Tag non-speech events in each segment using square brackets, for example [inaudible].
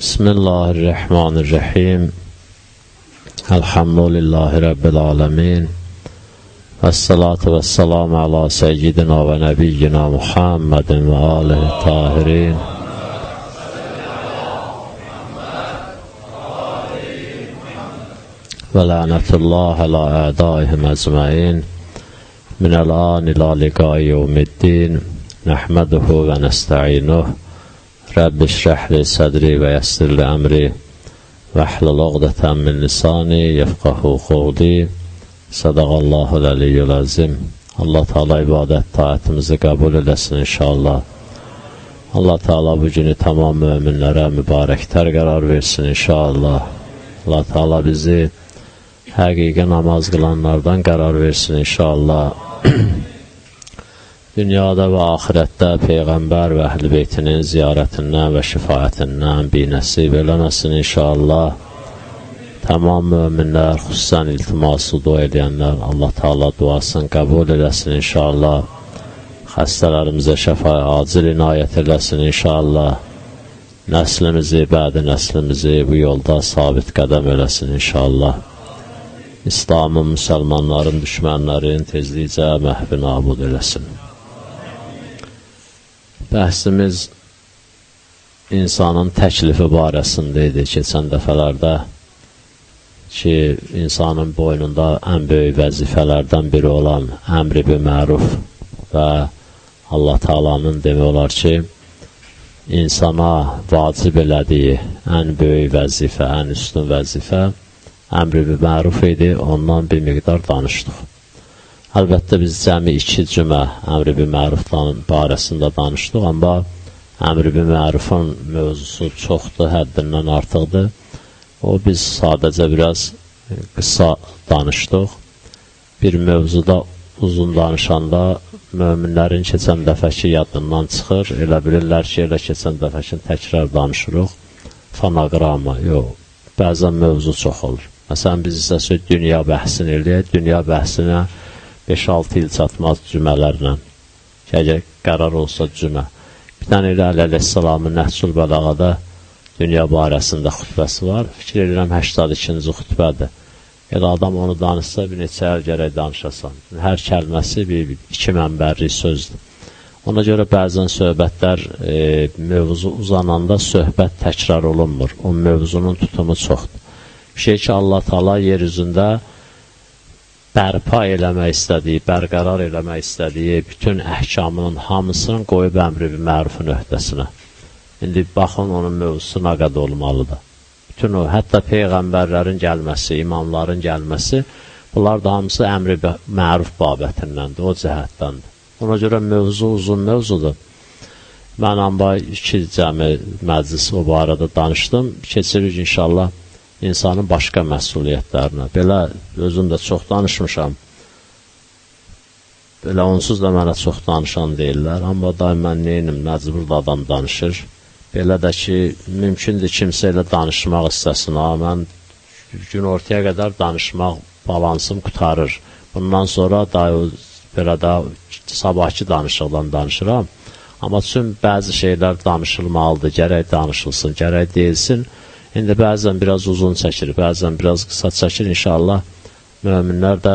بسم الله الرحمن الرحيم الحمد لله رب العالمين والصلاة والسلام على سيدنا ونبينا محمد وآله الطاهرين ولعنة الله على أعدائهم أجمعين من الآن إلى لقاء يوم الدين نحمده ونستعينه رب اشرح لي صدري ويسر لي أمري واحلل عقدة من لساني يفقه قولي صدق الله العلي العظيم Allah Teala ibadət taatimizi qəbul eləsin inşallah. Allah Teala bu günü tamam möminlərə mübarəklər qərar versin inşallah. Allah Teala bizi həqiqi namaz qılanlardan qərar versin inşallah. [clears throat] Dünyada və axirətdə Peyğəmbər və əhl-i beytinin ziyarətindən və şifayətindən bir nəsib eləməsin inşallah. Tamam möminlər, xüsusən iltiması dua edənlər, Allah Taala duasını qəbul eləsin inşallah. Xəstələrimizə şəfa acil inayət eləsin inşallah. Nəslimizi, bədi nəslimizi bu yolda sabit qədəm eləsin inşallah. İslamın, müsəlmanların, düşmənlərin tezlikcə məhvi nabud eləsin. Bəhsimiz insanın təklifi barəsində idi keçən dəfələrdə ki, insanın boynunda ən böyük vəzifələrdən biri olan əmri bir məruf və Allah Taalanın demək olar ki, insana vacib elədiyi ən böyük vəzifə, ən üstün vəzifə əmri bir məruf idi, ondan bir miqdar danışdıq. Əlbəttə, biz cəmi iki cümə əmri bir məruf barəsində danışdıq, amma əmri bir mərufun mövzusu çoxdur, həddindən artıqdır. O, biz sadəcə biraz qısa danışdıq. Bir mövzuda uzun danışanda möminlərin keçən dəfəki yadından çıxır. Elə bilirlər ki, elə keçən dəfəkin təkrar danışırıq. Fanaqrama, yox. Bəzən mövzu çox olur. Məsələn, biz isə dünya bəhsini eləyək. Dünya bəhsinə 5-6 il çatmaz cümələrlə. Ki, əgər qərar olsa cümə. Bir dənə elə Əli Əleyhisselamın Nəhsul Bəlağada dünya barəsində xütbəsi var. Fikir edirəm 82-ci xütbədir. Elə adam onu danışsa, bir neçə əl gərək danışasan. Hər kəlməsi bir, iki mənbərli sözdür. Ona görə bəzən söhbətlər e, mövzu uzananda söhbət təkrar olunmur. O mövzunun tutumu çoxdur. Bir şey ki, Allah Taala yer üzündə bərpa eləmək istədiyi, bərqərar eləmək istədiyi bütün əhkamının hamısını qoyub əmri bir mərufun öhdəsinə. İndi baxın onun mövzusu nə qədər olmalıdır. Bütün o, hətta peyğəmbərlərin gəlməsi, imamların gəlməsi, bunlar da hamısı əmri məruf babətindəndir, o cəhətdəndir. Ona görə mövzu uzun mövzudur. Mən amba iki cəmi məclis o barədə danışdım. Keçirik inşallah insanın başqa məsuliyyətlərinə. Belə özüm də çox danışmışam. Belə onsuz da mənə çox danışan deyirlər, amma daim mən neyinim, məcbur da adam danışır. Belə də ki, mümkündür kimsə ilə danışmaq istəsin, ha, mən gün ortaya qədər danışmaq balansım qutarır. Bundan sonra da belə də sabahki danışıqdan danışıram. Amma üçün bəzi şeylər danışılmalıdır, gərək danışılsın, gərək deyilsin. İndi bəzən biraz uzun çəkir, bəzən biraz qısa çəkir. İnşallah möminlər də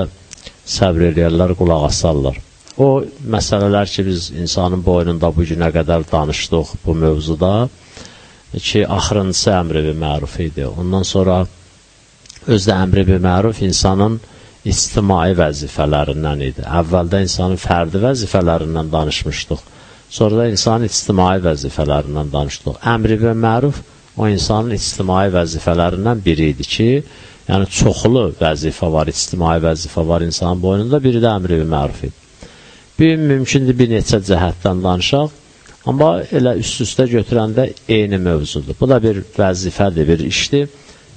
səbr eləyərlər, qulaq asarlar. O məsələlər ki, biz insanın boynunda bu günə qədər danışdıq bu mövzuda ki, axırıncısı əmri bir məruf idi. Ondan sonra özdə əmri bir məruf insanın ictimai vəzifələrindən idi. Əvvəldə insanın fərdi vəzifələrindən danışmışdıq. Sonra da insanın ictimai vəzifələrindən danışdıq. Əmri bir məruf o insanın ictimai vəzifələrindən biri idi ki, yəni çoxlu vəzifə var, ictimai vəzifə var insanın boynunda, biri də əmri bir məruf idi. Bir mümkündür bir neçə cəhətdən danışaq, amma elə üst-üstə götürəndə eyni mövzudur. Bu da bir vəzifədir, bir işdir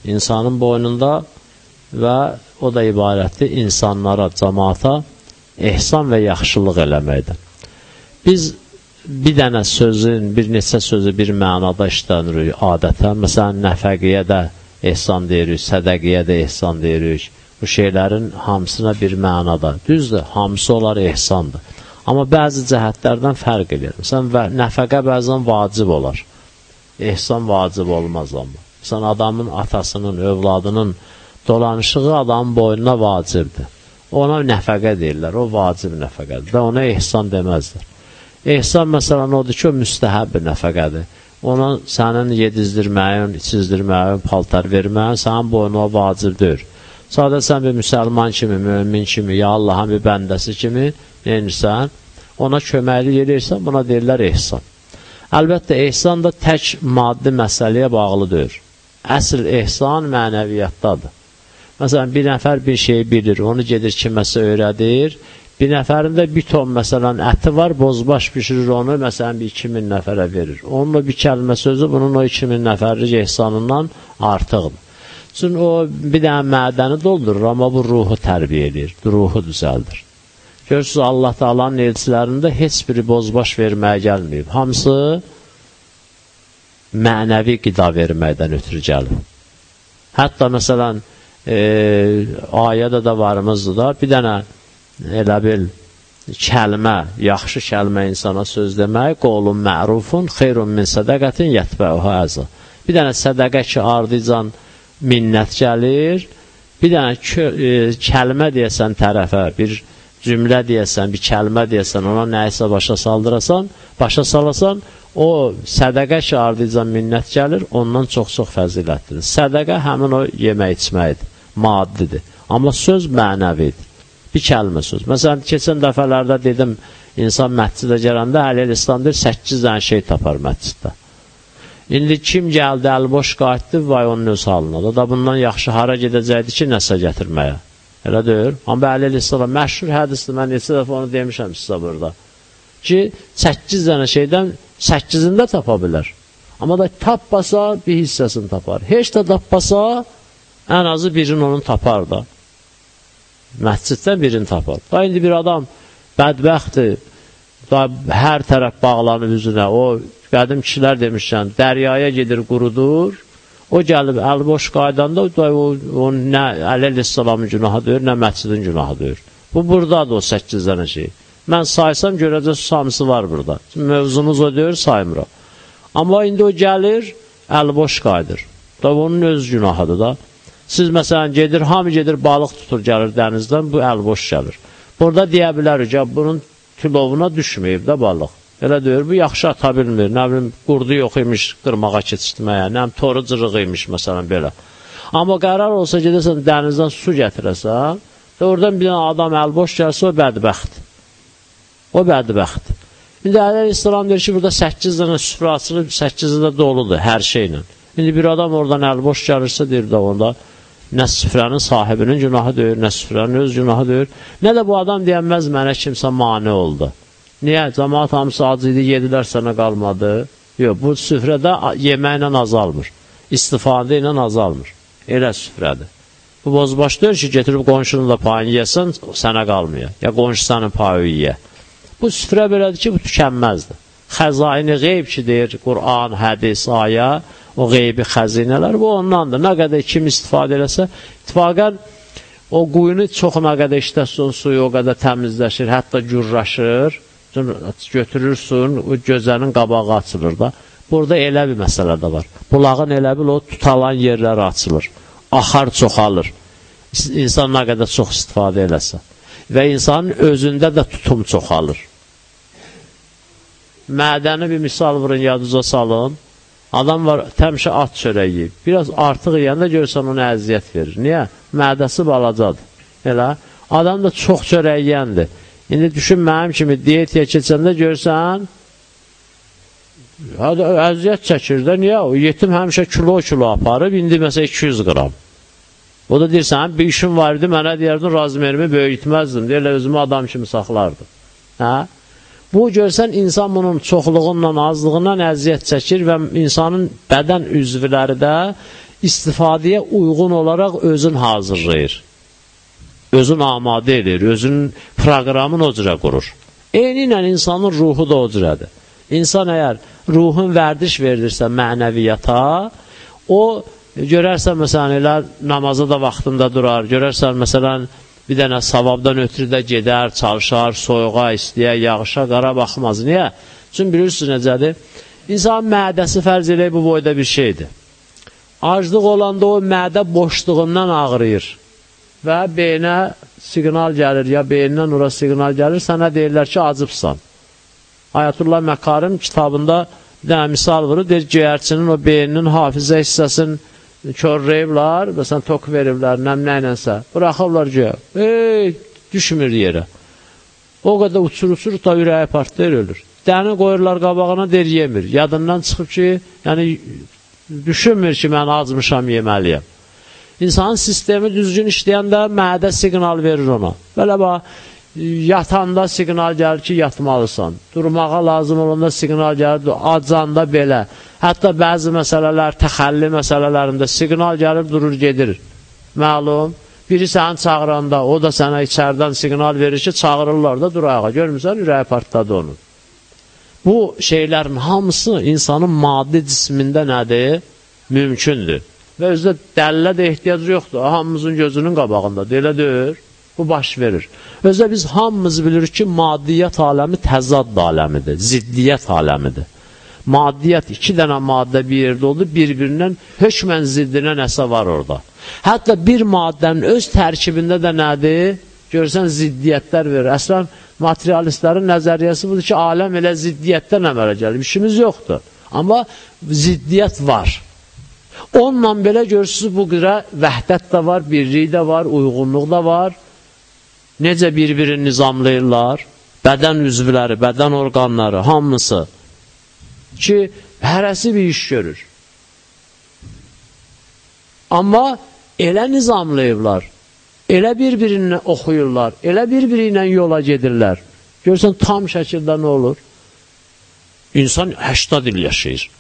insanın boynunda və o da ibarətdir insanlara, cəmaata ehsan və yaxşılıq eləməkdən. Biz bir dənə sözün, bir neçə sözü bir mənada işlənirik adətən. Məsələn, nəfəqiyə də ehsan deyirik, sədəqiyə də ehsan deyirik. Bu şeylərin hamısına bir mənada. Düzdür, hamısı olar ehsandır. Amma bəzi cəhətlərdən fərq edir. Məsələn, nəfəqə bəzən vacib olar. ehsan vacib olmaz amma. Sən adamın atasının, övladının dolanışığı adamın boynuna vacibdir. Ona nəfəqə deyirlər, o vacib nəfəqədir. Da ona ehsan deməzlər. Ehsan məsələn odur ki, o müstəhəb bir nəfəqədir. Ona sənin yedizdirməyin, içizdirməyin, paltar verməyin sənin boynuna vacib deyil. Sadə sən bir müsəlman kimi, mümin kimi, ya Allahın bir bəndəsi kimi neyirsən, ona köməklik edirsən, buna deyirlər ehsan. Əlbəttə, ehsan da tək maddi məsələyə bağlı deyil. Əsl ehsan mənəviyyatdadır. Məsələn, bir nəfər bir şeyi bilir, onu gedir kiməsə öyrədir. Bir nəfərində bir ton, məsələn, əti var, bozbaş pişirir onu, məsələn, bir 2000 nəfərə verir. Onunla bir kəlmə sözü bunun o 2000 nəfərlik ehsanından artıqdır. Çünki o bir dənə mədəni doldurur, amma bu ruhu tərbiyə edir, ruhu düzəldir. Görürsünüz, Allah Taalanın elçilərində heç biri bozbaş verməyə gəlməyib. Hamısı mənəvi qida verməkdən ötürü gəlir. Hətta, məsələn, e, ayədə də varımızdır da, bir dənə elə bil kəlmə, yaxşı kəlmə insana söz demək, qolun mərufun, xeyrun min sədəqətin yətbəuha əzə. Bir dənə sədəqə ki, ardıcan minnət gəlir, bir dənə e, kəlmə deyəsən tərəfə, bir cümlə deyəsən, bir kəlmə deyəsən, ona nəyisə başa saldırasan, başa salasan, o sədəqə ki, ardıcan minnət gəlir, ondan çox-çox fəzilətlidir. Sədəqə həmin o yemək içməkdir maddidir. Amma söz mənəvidir. Bir kəlmə söz. Məsələn, keçən dəfələrdə dedim, insan məscidə gələndə Əlil İslam deyir, 8 dənə şey tapar məsciddə. İndi kim gəldi, əl-boş qayıtdı, vay onun öz halına. O da bundan yaxşı hara gedəcəkdi ki, nəsə gətirməyə. Elə deyir. Amma Əlil İslam məşhur hədisdir, mən neçə dəfə onu demişəm sizə burada. Ki, 8 dənə şeydən 8-ində tapa bilər. Amma da tapmasa bir hissəsini tapar. Heç də tapmasa Ən azı birini onun tapar da. Məsciddən birini tapar. Da indi bir adam bədbəxtdir, da hər tərəf bağlanıb üzünə, o qədim kişilər demişsən, dəryaya gedir, qurudur, o gəlib əl-boş qaydanda da, o, o nə Əleyhisselamın günahı deyir, nə məscidin günahı deyir. Bu buradadır o 8 dənə şey. Mən saysam görəcək samısı var burada. Mövzumuz o deyir, saymıram. Amma indi o gəlir, əl-boş qaydır. Da onun öz günahıdır da. Siz məsələn gedir, hamı gedir, balıq tutur, gəlir dənizdən, bu əl boş gəlir. Burada deyə bilərik ki, bunun tilovuna düşməyib də balıq. Elə deyir, bu yaxşı ata bilmir, nə bilim, qurdu yox imiş qırmağa keçirtməyə, nə bilim, toru cırıq imiş, məsələn, belə. Amma qərar olsa gedəsən dənizdən su gətirəsən, və oradan bir dənə adam əl boş gəlsə, o bədbəxt. O bədbəxt. İndi Əleyh İslam deyir ki, burada 8 dənə süfrə açılıb, 8-i də doludur hər şeylə. İndi bir adam oradan əl boş gəlirsə, deyir də onda, Nə süfrənin sahibinin günahı deyir, nə süfrənin öz günahı deyir. Nə də bu adam deyənməz mənə kimsə mane oldu. Niyə? Cəmaat hamısı acı idi, yedilər sənə qalmadı. Yox, bu süfrədə yeməklə azalmır. İstifadə ilə azalmır. Elə süfrədir. Bu bozbaş deyir ki, getirib qonşunun da payını yesən, sənə qalmıyor. Ya qonşu sənin payı yeyə. Bu süfrə belədir ki, bu tükənməzdir. Xəzaini qeyb ki, deyir Qur'an, hədis, ayə, o qeybi xəzinələr bu ondandır. Nə qədər kim istifadə eləsə, ittifaqən o quyunu çox nə qədər işləsin, suyu o qədər təmizləşir, hətta gürraşır, götürürsün, o gözənin qabağı açılır da. Burada elə bir məsələ də var. Bulağın elə bil o tutalan yerləri açılır. Axar çoxalır. İnsan nə qədər çox istifadə eləsə. Və insanın özündə də tutum çoxalır. Mədəni bir misal vurun, yadınıza salın. Adam var, təmişə at çörək yiyib. Biraz artıq yeyəndə görürsən ona əziyyət verir. Niyə? Mədəsi balacadır. Elə. Adam da çox çörək yiyəndir. İndi düşün, mənim kimi diyetiyə keçəndə görsən, əziyyət çəkir də. Niyə? O yetim həmişə kilo-kilo aparıb, indi məsələn 200 qram. O da deyirsən, bir işim var idi, mənə deyərdin, razmerimi böyütməzdim. Deyirlər, özümü adam kimi saxlardım. Hə? Bu görsən insan bunun çoxluğundan, azlığından əziyyət çəkir və insanın bədən üzvləri də istifadəyə uyğun olaraq özün hazırlayır. Özün amadə edir, özünün proqramını o cürə qurur. Eyni ilə insanın ruhu da o cürədir. İnsan əgər ruhun vərdiş verirsə mənəviyyata, o görərsən məsələn elə namazı da vaxtında durar, görərsən məsələn bir dənə savabdan ötürü də gedər, çalışar, soyuğa, istiyə, yağışa, qara baxmaz. Niyə? Çünki bilirsiniz necədir? İnsanın mədəsi fərz eləyib bu boyda bir şeydir. Aclıq olanda o mədə boşluğundan ağrıyır və beyinə siqnal gəlir, ya beynindən ora siqnal gəlir, sənə deyirlər ki, acıbsan. Ayətullah Məkarim kitabında bir dənə misal vurur, deyir, göyərçinin o beyninin hafizə hissəsini körrəyiblər, məsələn, tok veriblər, nəmlə ilənsə, buraxıblar göyə, ey, düşmür yerə. O qədər uçur-uçur da ürəyi partlayır, ölür. Dəni qoyurlar qabağına, deyir, yemir. Yadından çıxıb ki, yəni düşünmür ki, mən acmışam, yeməliyəm. İnsanın sistemi düzgün işləyəndə mədə siqnal verir ona. Belə bax, yatanda siqnal gəlir ki, yatmalısan. Durmağa lazım olanda siqnal gəlir, acanda belə. Hətta bəzi məsələlər, təxəlli məsələlərində siqnal gəlir, durur, gedir. Məlum, biri səni çağıranda, o da sənə içərdən siqnal verir ki, çağırırlar da durağa. Görmürsən, ürəyi partladı onun. Bu şeylərin hamısı insanın maddi cismində nədir? Mümkündür. Və özdə dəlilə də ehtiyac yoxdur. Hamımızın gözünün qabağındadır. Elə deyir. Bu baş verir. Özdə biz hamımız bilirik ki, maddiyyət aləmi təzad aləmidir, ziddiyyət aləmidir. Maddiyyət iki dənə maddə bir yerdə oldu, bir-birindən hökmən ziddinə nəsə var orada. Hətta bir maddənin öz tərkibində də nədir? Görsən, ziddiyyətlər verir. Əslən, materialistlərin nəzəriyyəsi budur ki, aləm elə ziddiyyətdən əmələ gəlir. İşimiz yoxdur. Amma ziddiyyət var. Onunla belə görürsünüz, bu qıra vəhdət də var, birlik də var, uyğunluq da var. Necə bir-birini nizamlayırlar? Bədən üzvləri, bədən orqanları, hamısı ki, hərəsi bir iş görür. Amma elə nizamlayıblar, elə bir-birini oxuyurlar, elə bir-biri ilə yola gedirlər. Görürsən, tam şəkildə nə olur? İnsan 80 il yaşayır.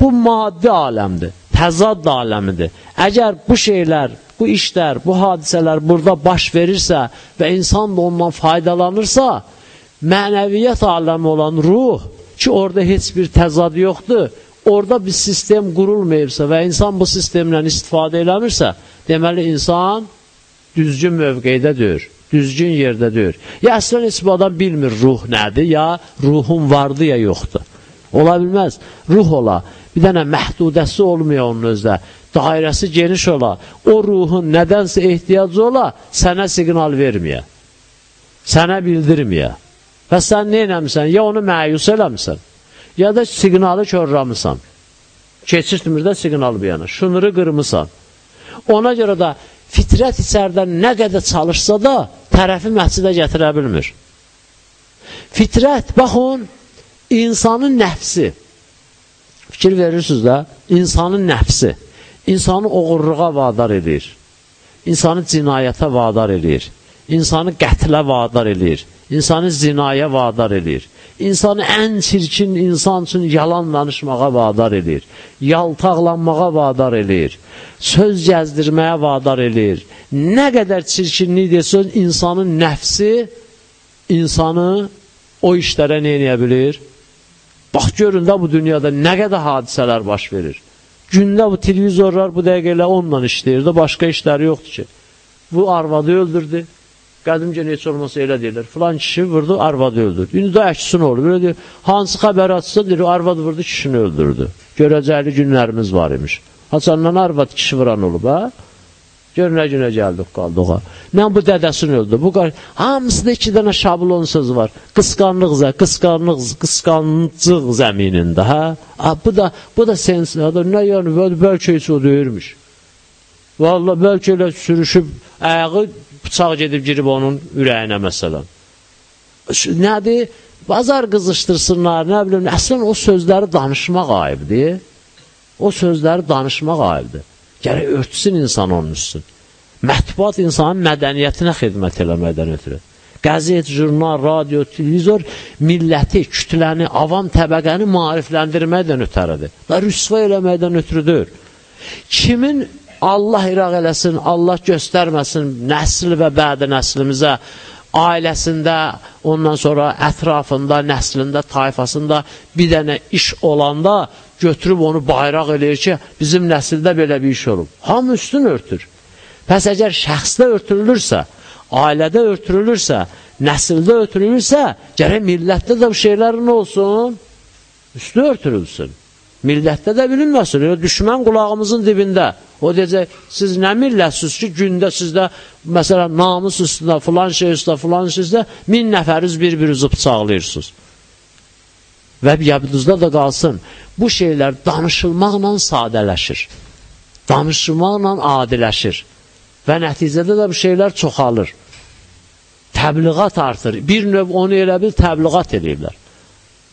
Bu maddi aləmdir, təzad aləmidir. Əgər bu şeylər, bu işlər, bu hadisələr burada baş verirsə və insan da ondan faydalanırsa, mənəviyyət aləmi olan ruh, ki orada heç bir təzad yoxdur, orada bir sistem qurulmayıbsa və insan bu sistemlə istifadə eləmirsə, deməli insan düzgün mövqeydə deyir, düzgün yerdə deyir. Ya əslən heç bu adam bilmir ruh nədir, ya ruhun vardı ya yoxdur. Ola bilməz. Ruh ola bir dənə məhdudəsi olmuyor onun özdə, dairəsi geniş ola, o ruhun nədənsə ehtiyacı ola, sənə siqnal verməyə, sənə bildirməyə. Və sən nə eləmişsən? Ya onu məyus eləmişsən, ya da siqnalı körramısan. Keçirtmir də siqnal bir yana. Şunuru qırmısan. Ona görə də fitrət içərdən nə qədər çalışsa da tərəfi məscidə gətirə bilmir. Fitrət, baxın, insanın nəfsi, fikir verirsiniz də, insanın nəfsi, insanı oğurluğa vadar edir, insanı cinayətə vadar edir, insanı qətlə vadar edir, insanı zinaya vadar edir, insanı ən çirkin insan üçün yalan danışmağa vadar edir, yaltaqlanmağa vadar edir, söz gəzdirməyə vadar edir. Nə qədər çirkinlik desin, insanın nəfsi insanı o işlərə nə edə bilir? Bax, görün də bu dünyada nə qədər hadisələr baş verir. Gündə bu televizorlar bu dəqiqələ onunla işləyir də, başqa işləri yoxdur ki. Bu arvadı öldürdü. Qədimcə neçə olmasa elə deyirlər. Filan kişi vurdu, arvadı öldürdü. İndi də əksin olur. Belə deyir, hansı xəbər açsa deyir, arvad vurdu, kişini öldürdü. Görəcəkli günlərimiz var imiş. Haçandan arvad kişi vuran olub, hə? Gör nə günə gəldik, qaldıq. Mən bu dədəsini öldü. Bu hamısında iki dənə şablon söz var. Qısqanlıq, qısqanlıq, qısqancıq zəminində, hə? A, bu da bu da sensiyadır. Nə yəni bəlkə heç o deyirmiş. Vallahi bəlkə elə sürüşüb ayağı bıçaq gedib girib onun ürəyinə məsələn. Nədir? Bazar qızışdırsınlar, nə bilim, əslən o sözləri danışmaq ayıbdır. O sözləri danışmaq ayıbdır. Gərək örtsün insan onun üstün. Mətbuat insanın mədəniyyətinə xidmət eləməkdən ötürü. Qəzet, jurnal, radio, televizor milləti, kütləni, avam təbəqəni marifləndirməkdən ötəridir. Və rüsva eləməkdən ötürüdür. Kimin Allah iraq eləsin, Allah göstərməsin nəsl və bədi nəslimizə ailəsində, ondan sonra ətrafında, nəslində, tayfasında bir dənə iş olanda götürüb onu bayraq eləyir ki, bizim nəsildə belə bir iş olub. Hamı üstün örtür. Pəs əgər şəxsdə örtülürsə, ailədə örtülürsə, nəsildə örtülürsə, gərək millətdə də bu şeylərin olsun. Üstü örtülülsün. Millətdə də bilinməsin. Elə düşmən qulağımızın dibində. O deyəcək, siz nə millətsiz ki, gündə sizdə, məsələn, namus üstündə, filan şey üstündə, filan şey üstündə min nəfəriz bir-birinizi bıçaqlayırsınız. Və yadınızda da qalsın, bu şeylər danışılmaqla sadələşir. Danışılmaqla adiləşir. Və nəticədə də bu şeylər çoxalır. Təbliğat artır. Bir növ onu elə bil təbliğat edirlər.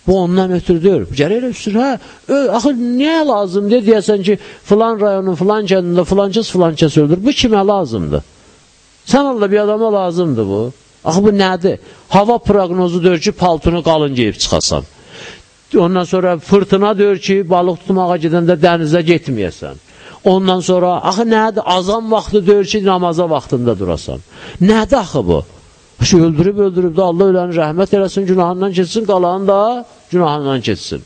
Bu ondan ötürdür. Gərək elə üstün, hə, ö, axı niyə lazımdır deyəsən ki, filan rayonun, filan kəndində filan kəs, filan kəs öldür. Bu kimə lazımdır? Sən Allah bir adama lazımdır bu. Axı bu nədir? Hava proqnozu deyir ki, paltunu qalın geyib çıxasan. Ondan sonra fırtına deyir ki, balıq tutmağa gedəndə dənizə getməyəsən. Ondan sonra, axı nədir? Azam vaxtı deyir ki, namaza vaxtında durasan. Nədir axı bu? Şu öldürüb, öldürüb də Allah öləni rəhmət eləsin, günahından keçsin, qalanı da günahından keçsin.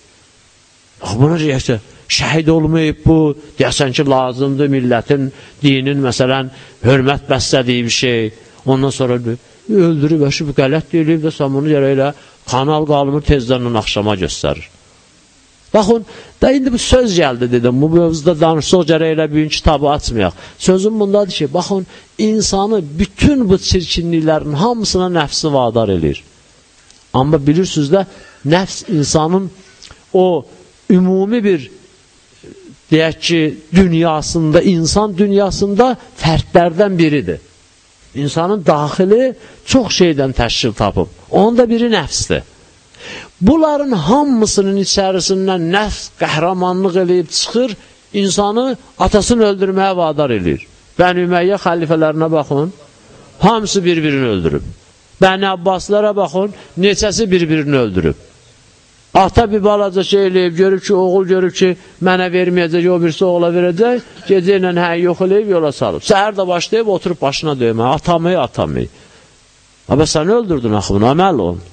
Buna deyəksə, şəhid olmayıb bu, deyəsən ki, lazımdır millətin, dinin, məsələn, hörmət bəslədiyi bir şey. Ondan sonra öldürüb, əşib, qələt deyilib də sən bunu gərək elə kanal qalımı tezdən axşama göstərir. Baxın, da indi bu söz gəldi dedim, bu mövzuda danışsaq gərək elə büyün kitabı açmayaq. Sözüm bundadır ki, baxın, insanı bütün bu çirkinliklərin hamısına nəfsi vadar edir. Amma bilirsiniz də, nəfs insanın o ümumi bir deyək ki, dünyasında, insan dünyasında fərdlərdən biridir. İnsanın daxili çox şeydən təşkil tapıb. Onun da biri nəfsdir. Bunların hamısının içərisindən nəfs qəhrəmanlıq eləyib çıxır, insanı atasını öldürməyə vadar edir. Bəni Üməyyə xəlifələrinə baxın, hamısı bir-birini öldürüb. Bəni Abbaslara baxın, neçəsi bir-birini öldürüb. Ata bir balaca şey eləyib, görüb ki, oğul görüb ki, mənə verməyəcək, o birisi oğula verəcək, gecə ilə hə, yox eləyib, yola salıb. Səhər də başlayıb, oturub başına döymə, atamı, atamı. Amma sən öldürdün axı bunu, əməl olun.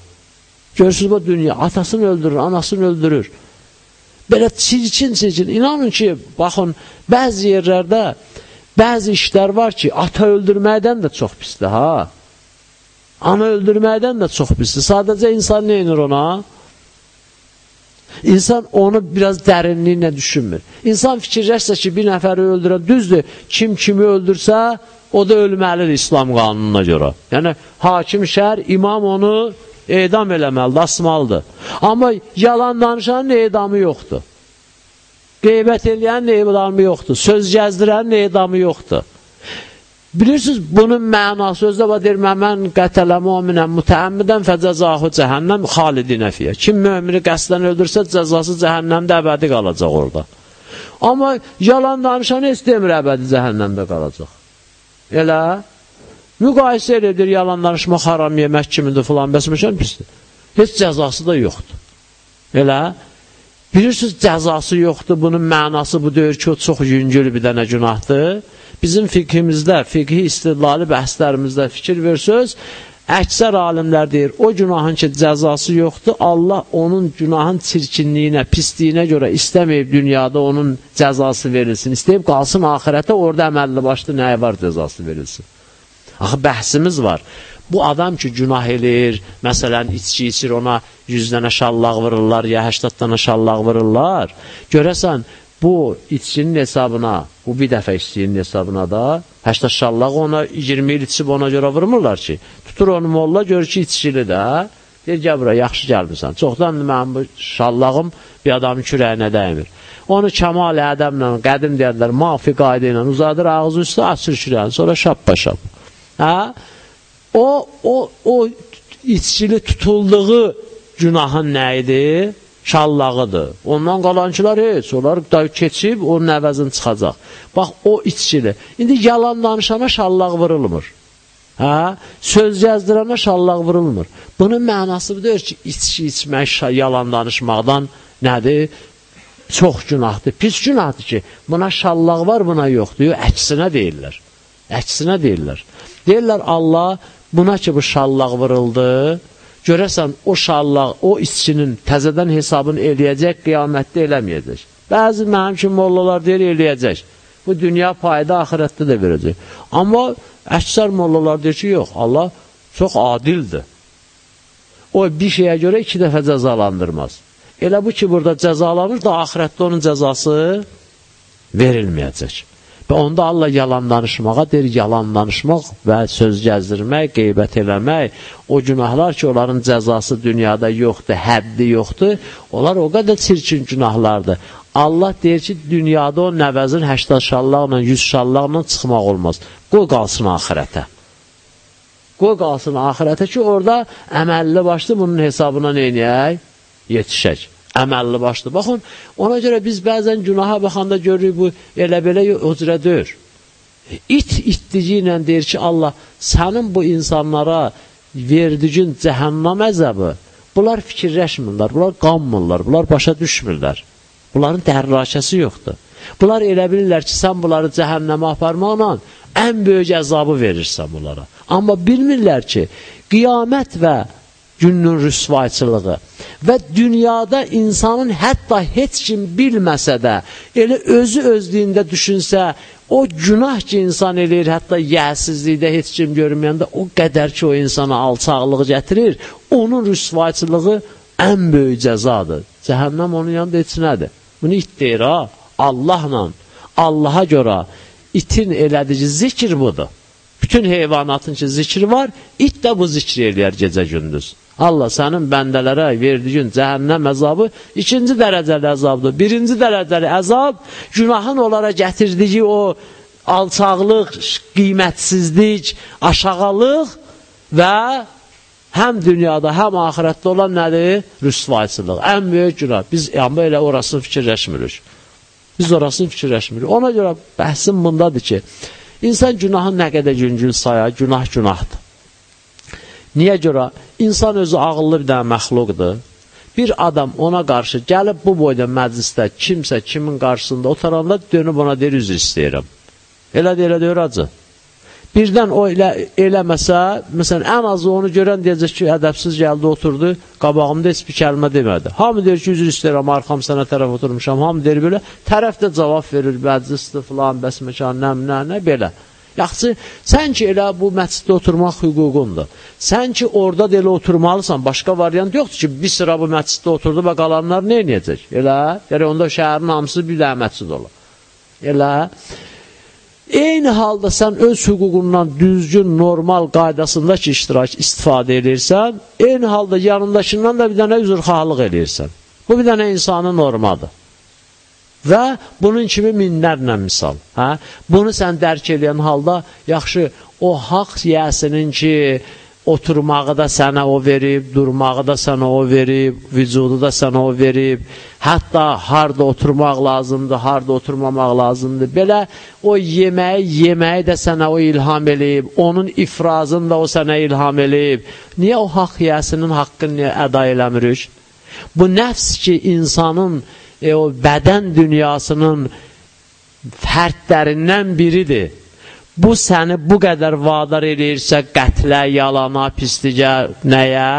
Görürsünüz bu dünya atasını öldürür, anasını öldürür. Belə çirkin-çirkin. İnanın ki, baxın, bəzi yerlərdə bəzi işlər var ki, ata öldürməkdən də çox pisdir, ha. Ana öldürməkdən də çox pisdir. Sadəcə insan nə inir ona? İnsan onu biraz dərinliyinə düşünmür. İnsan fikirləşsə ki, bir nəfəri öldürən, düzdür, kim kimi öldürsə, o da ölməlidir İslam qanununa görə. Yəni, hakim şəhər, imam onu edam eləməlidir, asmalıdır. Amma yalan danışanın edamı yoxdur. Qeybət eləyənin edamı yoxdur. Söz gəzdirənin edamı yoxdur. Bilirsiniz, bunun mənası özdə var, deyir, mən qətələ müminən mütəəmmidən fəcəzahu cəhənnəm xalidinə fiyə. Kim mümini qəsdən öldürsə, cəzası cəhənnəmdə əbədi qalacaq orada. Amma yalan danışan heç demir əbədi cəhənnəmdə qalacaq. Elə? Müqayisə edir, yalan danışmaq haram yemək kimidir filan, bəs məşən pisdir. Heç cəzası da yoxdur. Elə, bilirsiniz, cəzası yoxdur, bunun mənası bu deyir ki, o çox yüngül bir dənə günahdır. Bizim fiqhimizdə, fiqhi istidlali bəhslərimizdə fikir versöz, əksər alimlər deyir, o günahın ki, cəzası yoxdur, Allah onun günahın çirkinliyinə, pisliyinə görə istəməyib dünyada onun cəzası verilsin, istəyib qalsın axirətə, orada əməlli başlı nəyə var cəzası verilsin. Axı bəhsimiz var. Bu adam ki, günah eləyir, məsələn, içki içir, ona 100 dənə şallaq vururlar, ya 80 dənə şallaq vururlar. Görəsən, bu içkinin hesabına, bu bir dəfə içkinin hesabına da 80 şallaq ona 20 il içib ona görə vurmurlar ki. Tutur onu molla, görür ki, içkili də. Deyir, gəl bura, yaxşı gəlmirsən. Çoxdandır mənim bu şallağım bir adamın kürəyinə dəymir. Onu kəmal ədəmlə, qədim deyərlər, mafi qayda ilə uzadır, ağzı üstü açır kürəyini, sonra şappa-şap. Hə? O, o, o içkili tutulduğu günahın nə idi? Şallağıdır. Ondan qalançılar heç, onlar da keçib, onun əvəzini çıxacaq. Bax, o içkili. İndi yalan danışana şallaq vurulmur. Hə? Söz yazdıranə şallaq vurulmur. Bunun mənası budur ki, içki içmək, yalan danışmaqdan nədir? Çox günahdır, pis günahdır ki, buna şallaq var, buna yoxdur. Əksinə deyirlər. Əksinə deyirlər. Deyirlər Allah buna ki bu şallaq vuruldu, görəsən o şallaq, o içkinin təzədən hesabını eləyəcək, qiyamətdə eləməyəcək. Bəzi mənim kimi mollalar deyir, eləyəcək. Bu dünya payda axirətdə də verəcək. Amma əksər mollalar deyir ki, yox, Allah çox adildir. O bir şeyə görə iki dəfə cəzalandırmaz. Elə bu ki, burada cəzalanır da, axirətdə onun cəzası verilməyəcək. Və onda Allah yalan danışmağa deyir, yalan danışmaq və söz gəzdirmək, qeybət eləmək, o günahlar ki, onların cəzası dünyada yoxdur, həddi yoxdur, onlar o qədər çirkin günahlardır. Allah deyir ki, dünyada o nəvəzin 80 şallaqla, 100 şallaqla çıxmaq olmaz. Qoy qalsın axirətə. Qoy qalsın axirətə ki, orada əməlli başlı bunun hesabına neynəyək? Yetişək. Əməlli başlı. Baxın, ona görə biz bəzən günaha baxanda görürük bu elə belə o cürə deyir. İt itdici ilə deyir ki, Allah, sənin bu insanlara verdiyin cəhənnam əzabı, bunlar fikirləşmirlər, bunlar qanmırlar, bunlar başa düşmürlər. Bunların dərrakəsi yoxdur. Bunlar elə bilirlər ki, sən bunları cəhənnəmə aparmaqla ən böyük əzabı verirsən bunlara. Amma bilmirlər ki, qiyamət və günün rüsvayçılığı və dünyada insanın hətta heç kim bilməsə də, elə özü özlüyündə düşünsə, o günah ki, insan eləyir, hətta yəsizlikdə heç kim görməyəndə, o qədər ki, o insana alçaqlıq gətirir, onun rüsvayçılığı ən böyük cəzadır. Cəhənnəm onun yanında heç nədir. Bunu it deyir ha, Allahla, Allaha görə itin elədici zikir budur. Bütün heyvanatın ki zikri var, it də bu zikri eləyər gecə gündüz. Allah sənin bəndələrə verdiyin cəhənnəm əzabı ikinci dərəcəli əzabdır. Birinci dərəcəli əzab günahın onlara gətirdiyi o alçaqlıq, qiymətsizlik, aşağılıq və həm dünyada, həm axirətdə olan nədir? Rüsvayçılıq. Ən böyük günah. Biz amma elə orasını fikirləşmirik. Biz orasını fikirləşmirik. Ona görə bəhsim bundadır ki, insan günahı nə qədər güngül saya, günah günahdır. Niyə görə? İnsan özü ağıllı bir dənə məxluqdur. Bir adam ona qarşı gəlib bu boyda məclisdə kimsə kimin qarşısında oturanda dönüb ona deyir, üzr istəyirəm. Elə deyir, elə deyir, acı birdən o elə eləməsə, məsələn, ən azı onu görən deyəcək ki, ədəbsiz gəldi, oturdu, qabağımda heç bir kəlmə demədi. Hamı deyir ki, üzr istəyirəm, arxam sənə tərəf oturmuşam, hamı deyir belə, tərəf də cavab verir, bəclisdir, filan, bəs məkan, nə, nə, nə, belə. Yaxşı, sən ki, elə bu məsciddə oturmaq hüququndur. Sən ki, orada da elə oturmalısan, başqa variant yoxdur ki, bir sıra bu məsciddə oturdu və qalanlar nə edəcək? Elə, yəni onda şəhərin hamısı bir də məscid olur. Elə, Eyni halda sən öz hüququndan düzgün, normal qaydasında ki, iştirak, istifadə edirsən, eyni halda yanındakından da bir dənə üzrxahlıq edirsən. Bu bir dənə insanın normadır. Və bunun kimi minlərlə misal. Hə? Bunu sən dərk edən halda, yaxşı, o haqq yəsinin ki, oturmağı da sənə o verib, durmağı da sənə o verib, vücudu da sənə o verib, hətta harda oturmaq lazımdır, harda oturmamaq lazımdır. Belə o yeməyi, yeməyi də sənə o ilham eləyib, onun ifrazını da o sənə ilham eləyib. Niyə o haqq yəsinin haqqını əda eləmirik? Bu nəfs ki, insanın e, o bədən dünyasının fərdlərindən biridir bu səni bu qədər vadar eləyirsə qətlə, yalana, pislicə, nəyə?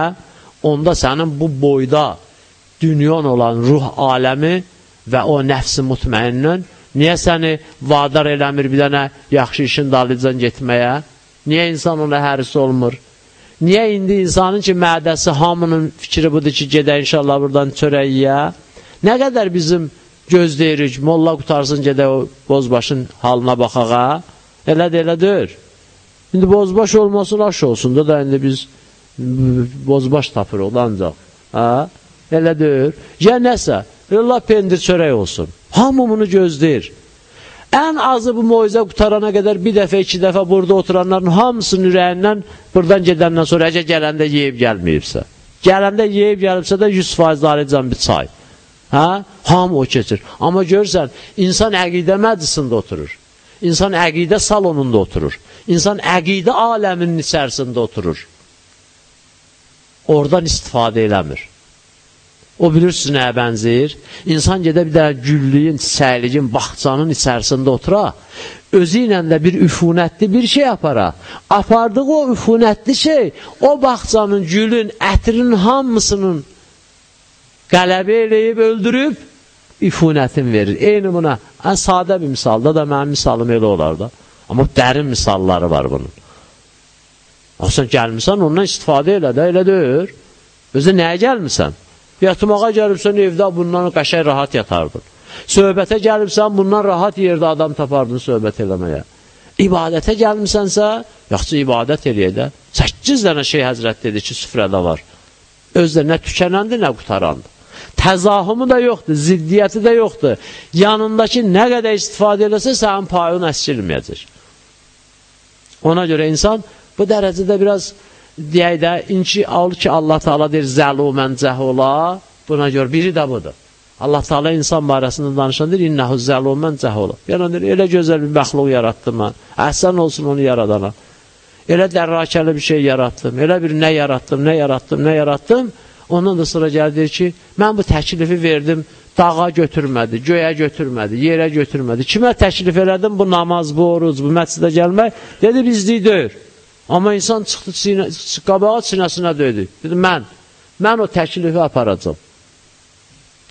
Onda sənin bu boyda dünyon olan ruh aləmi və o nəfsi mutməindən niyə səni vadar eləmir bir dənə yaxşı işin dalıcan getməyə? Niyə insan ona həris olmur? Niyə indi insanın ki, mədəsi hamının fikri budur ki, gedə inşallah buradan çörək yiyə? Nə qədər bizim gözləyirik, molla qutarsın gedə o bozbaşın halına baxağa? Elədir, elədir. İndi bozbaş olmasın, aş olsun da da indi biz bozbaş tapırıq da ancaq. Ha? Elədir. Ya nəsə, Allah pendir çörək olsun. Hamı bunu gözləyir. Ən azı bu moizə qutarana qədər bir dəfə, iki dəfə burada oturanların hamısının ürəyindən buradan gedəndən sonra əcə gələndə yeyib gəlməyibsə. Gələndə yeyib gəlibsə də 100% darıcan bir çay. Hə? Hamı o keçir. Amma görürsən, insan əqidə məclisində oturur. İnsan əqidə salonunda oturur. İnsan əqidə aləminin içərisində oturur. Oradan istifadə eləmir. O bilirsiniz nəyə bənzəyir? İnsan gedə bir dənə güllüyün, çiçəkliyin, baxçanın içərisində otura, özü ilə də bir üfunətli bir şey apara. Apardığı o üfunətli şey, o baxçanın, gülün, ətrinin hamısının qələbə eləyib, öldürüb, ifunətin verir. Eyni buna, ən sadə bir misalda da mənim misalım elə olar da. Amma dərin misalları var bunun. Sən gəlmirsən, ondan istifadə elə də, elə deyir. Özə nəyə gəlmirsən? Yatmağa gəlibsən evdə bundan qəşəng rahat yatardın. Söhbətə gəlibsən bundan rahat yerdə adam tapardın söhbət eləməyə. İbadətə gəlmisənsə, yaxşı ibadət eləyə də. 8 dənə şey həzrət dedi ki, süfrədə var. Özdə nə tükənəndir, nə qutarandır. Təzahümü də yoxdur, ziddiyyəti də yoxdur. Yanındakı nə qədər istifadə eləsə, sənin payın əskilməyəcək. Ona görə insan bu dərəcədə biraz deyək də, inki al ki, Allah Taala deyir, zəlumən cəhola, buna görə biri də budur. Allah Taala insan barəsində danışanda deyir, innəhu zəlumən cəhola. Yəni deyir, elə gözəl bir məxluq yaratdım mən. Əhsən olsun onu yaradana. Elə dərrakəli bir şey yaratdım. Elə bir nə yaratdım, nə yaratdım, nə yaratdım. Ondan da sonra gəldir ki, mən bu təklifi verdim, dağa götürmədi, göyə götürmədi, yerə götürmədi. Kimə təklif elədim bu namaz, bu oruc, bu məscidə gəlmək? Dedi, bizlik deyir. Amma insan çıxdı, sinə, qabağa sinəsinə döydü. Dedi, mən, mən o təklifi aparacam.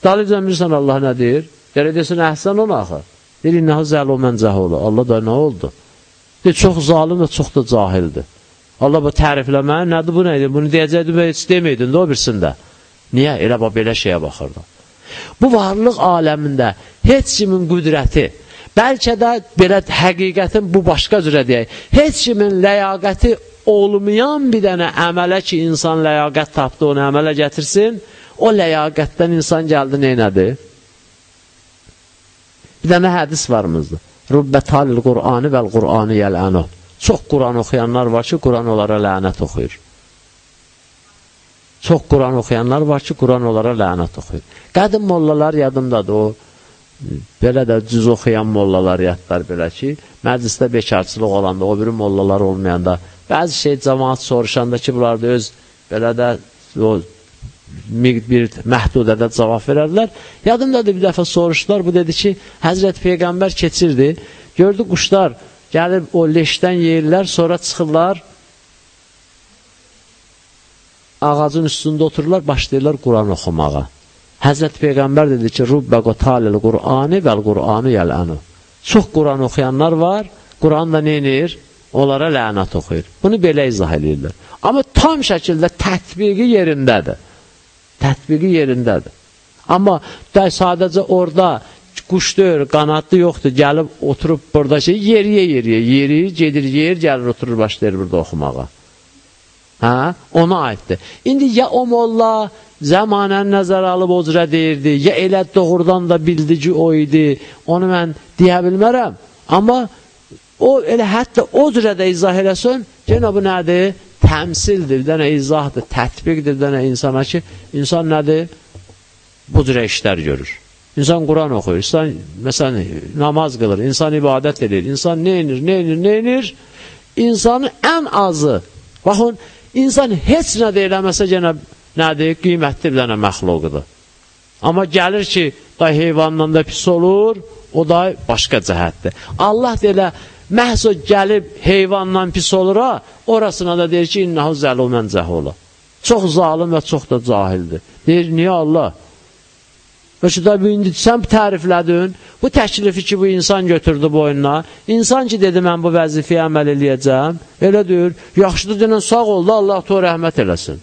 Dalıcan bilirsən Allah nə deyir? Gələ desin, əhsən ona axı. Deyir, innəhə zəlu mən cəhulu. Allah da nə oldu? Deyir, çox zalim və çox da cahildir. Allah bu tərifləmə, nədir bu neydir? Bunu deyəcəkdi və heç deməydin də o birisində. Niyə? Elə bu, belə şeyə baxırdı. Bu varlıq aləmində heç kimin qüdrəti, Bəlkə də belə həqiqətin bu başqa cürə deyək. Heç kimin ləyaqəti olmayan bir dənə əmələ ki, insan ləyaqət tapdı, onu əmələ gətirsin, o ləyaqətdən insan gəldi neynədir? Bir dənə hədis varımızdır. Rubbə talil Qur'anı vəl Qur'anı yələnu. Çox Quran oxuyanlar var ki, Quran onlara lənət oxuyur. Çox Quran oxuyanlar var ki, Quran onlara lənət oxuyur. Qədim mollalar yadımdadır o belə də cüz oxuyan mollalar yatlar belə ki, məclisdə bekarçılıq olanda, o biri mollalar olmayanda, bəzi şey cəmaat soruşanda ki, bunlar da öz belə də o bir məhdudədə cavab verərlər. Yadımdadır bir dəfə soruşdular, bu dedi ki, Həzrət Peyğəmbər keçirdi, gördü quşlar gəlib o leşdən yeyirlər, sonra çıxırlar, ağacın üstündə otururlar, başlayırlar Quran oxumağa. Həzrət Peyğəmbər dedi ki, Rubbə qotalil Qur'ani vəl Qur'anı yəl'anu. Çox Quran oxuyanlar var, Quran da neynir? Onlara lənət oxuyur. Bunu belə izah edirlər. Amma tam şəkildə tətbiqi yerindədir. Tətbiqi yerindədir. Amma sadəcə orada quş deyir, qanadlı yoxdur, gəlib oturub burada şey, yeriyə yeriyə, yeri, gedir, yer, gəlir, oturur, başlayır burada oxumağa. Hə? Ona aiddir. İndi ya o molla zəmanəni nəzərə alıb o cürə deyirdi, ya elə doğrudan da bildi ki, o idi, onu mən deyə bilmərəm. Amma o elə hətta o cürə də izah eləsən, yenə bu nədir? Təmsildir, dənə izahdır, tətbiqdir dənə insana ki, insan nədir? Bu cürə işlər görür. İnsan Quran oxuyur, insan məsələn namaz qılır, insan ibadət edir, insan neynir, neynir, neynir? İnsanın ən azı, baxın, insan heç nə də eləməsə yenə nədir? Qiymətli bir dənə məxluqdur. Amma gəlir ki, da heyvandan da pis olur, o da başqa cəhətdir. Allah deyilə, məhz o gəlib heyvandan pis olur ha, orasına da deyir ki, innəhu zəlumən cəhola. Çox zalim və çox da cahildir. Deyir, niyə Allah? Və ki, da bu indi sən təriflədin, bu təklifi ki, bu insan götürdü boynuna, insan ki, dedi, mən bu vəzifəyə əməl eləyəcəm, elə deyir, yaxşıdır, denən sağ oldu, Allah to rəhmət eləsin.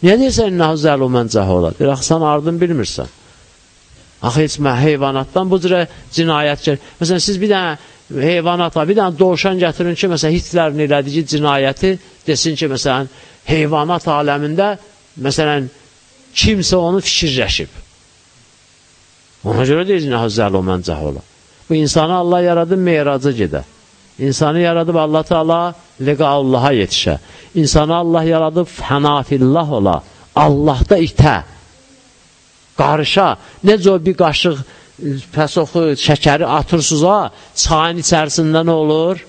Niyə deyirsən, innəhu zəlumən cəhola? Deyir, axı, sən ardın bilmirsən. Axı, heç mən heyvanatdan bu cürə cinayət gəlir. Məsələn, siz bir dənə heyvanata, bir dənə dovşan gətirin ki, məsələn, Hitlerin elədiyi cinayəti desin ki, məsələn, heyvanat aləmində, məsələn, kimsə onu fikirləşib. Ona görə deyir, innəhu zəlumən cəhola. Bu insanı Allah yaradıb, meyracı gedə. İnsanı yaradıb Allah Teala liqa Allaha yetişə. İnsanı Allah yaradıb fənafillah ola, Allahda itə, qarışa, necə o bir qaşıq pəsoxu, şəkəri atırsınız ha, çayın içərisində nə olur?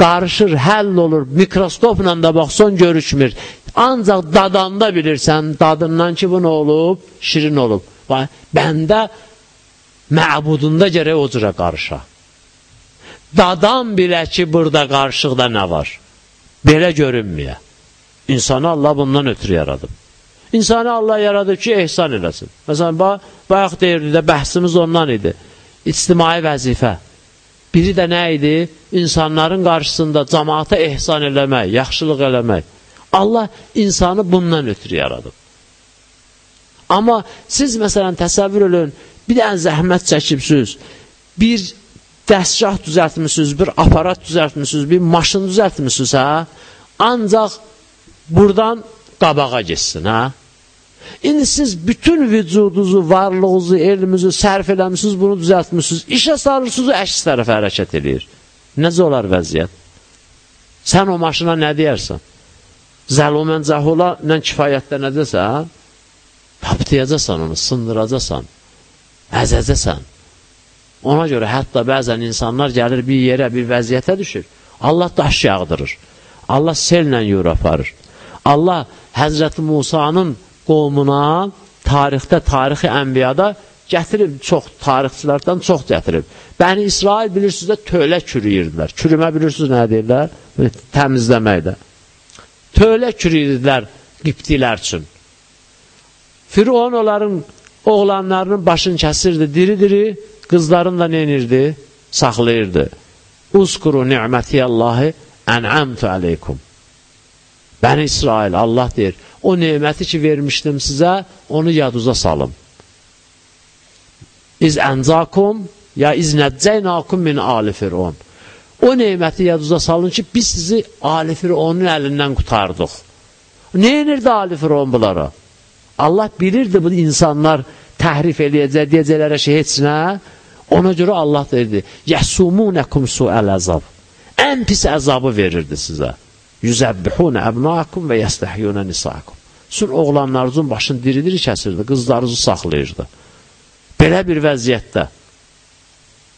Qarışır, həll olur, mikroskopla da baxsan görüşmür. Ancaq dadanda bilirsən, dadından ki, bu nə olub? Şirin olub. Bəndə məbudunda gərək o cürə qarışa. Dadan bilə ki, burada qarışıqda nə var? belə görünməyə. İnsanı Allah bundan ötürü yaradıb. İnsanı Allah yaradıb ki, ehsan eləsin. Məsələn, bayaq deyirdi də, bəhsimiz ondan idi. İctimai vəzifə. Biri də nə idi? İnsanların qarşısında cəmaata ehsan eləmək, yaxşılıq eləmək. Allah insanı bundan ötürü yaradıb. Amma siz məsələn təsəvvür edin, bir dənə zəhmət çəkibsiniz, bir dəstgah düzəltmisiniz, bir aparat düzəltmisiniz, bir maşın düzəltmisiniz, hə? Ancaq buradan qabağa geçsin, hə? İndi siz bütün vücudunuzu, varlığınızı, elminizi sərf eləmişsiniz, bunu düzəltmişsiniz. İşə sarırsınız, əks tərəfə hərəkət edir. Necə olar vəziyyət? Sən o maşına nə deyərsən? Zəlumən cəhula nə kifayətdə necəsə, tapdıyacaqsan onu, sındıracaqsan, əzəcəksən. Ona görə hətta bəzən insanlar gəlir bir yerə, bir vəziyyətə düşür. Allah daş yağdırır. Allah sellə yur aparır. Allah Həzrəti Musanın qovmuna tarixdə, tarixi ənbiyada gətirib, çox tarixçilərdən çox gətirib. Bəni İsrail bilirsiniz də tölə kürüyirdilər. Kürümə bilirsiniz nə deyirlər? Təmizləməkdə. Tölə kürüyirdilər qiptilər üçün. Firon onların oğlanlarının başını kəsirdi, diri-diri, qızlarını da neynirdi? Saxlayırdı. Uzkuru ni'mətiyallahi ən'amtu aleykum. Bəni İsrail, Allah deyir, o neməti ki vermişdim sizə, onu yaduza salım. İz əncakum, ya iz nəccəynakum min ali firon. O neməti yaduza salın ki, biz sizi ali fironun əlindən qutardıq. Neynirdi ali firon bunlara? Allah bilirdi bu insanlar təhrif eləyəcək, deyəcəklərə şey heç nə. Ona görə Allah deyirdi, yəhsumunəkum su'əl əzab. Ən pis əzabı verirdi sizə. Yüzəbbihunə əbnaakum və yəstəhiyyunə nisaakum. Sür oğlanlarınızın başını diri-diri kəsirdi, qızlarınızı saxlayırdı. Belə bir vəziyyətdə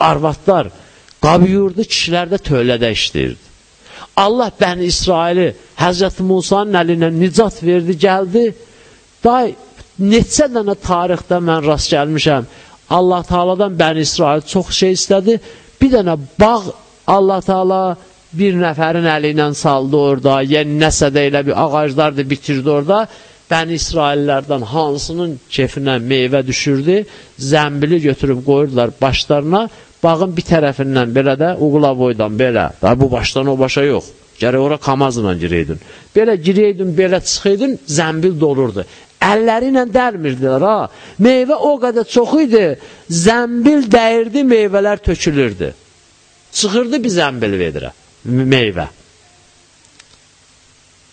arvadlar qabıyurdu, kişilər də tövlədə işləyirdi. Allah bəni İsraili Həzrəti Musanın əlinə nicat verdi, gəldi. Day, neçə dənə tarixdə mən rast gəlmişəm. Allah Taaladan bəni İsrail çox şey istədi. Bir dənə bağ Allah Taala bir nəfərin əli ilə saldı orada, yəni nəsə də elə bir ağaclar da bitirdi orada. Bəni İsraillərdən hansının kefinə meyvə düşürdü, zəmbili götürüb qoyurdular başlarına, bağın bir tərəfindən belə də uğula boydan belə, da bu başdan o başa yox. Gərək ora kamazla girəydin. Belə girəydin, belə çıxaydın, zəmbil dolurdu. Əlləri ilə dərmirdilər ha. Meyvə o qədər çox idi, zəmbil dəyirdi, meyvələr tökülürdü. Çıxırdı bir zəmbil vedirə meyvə.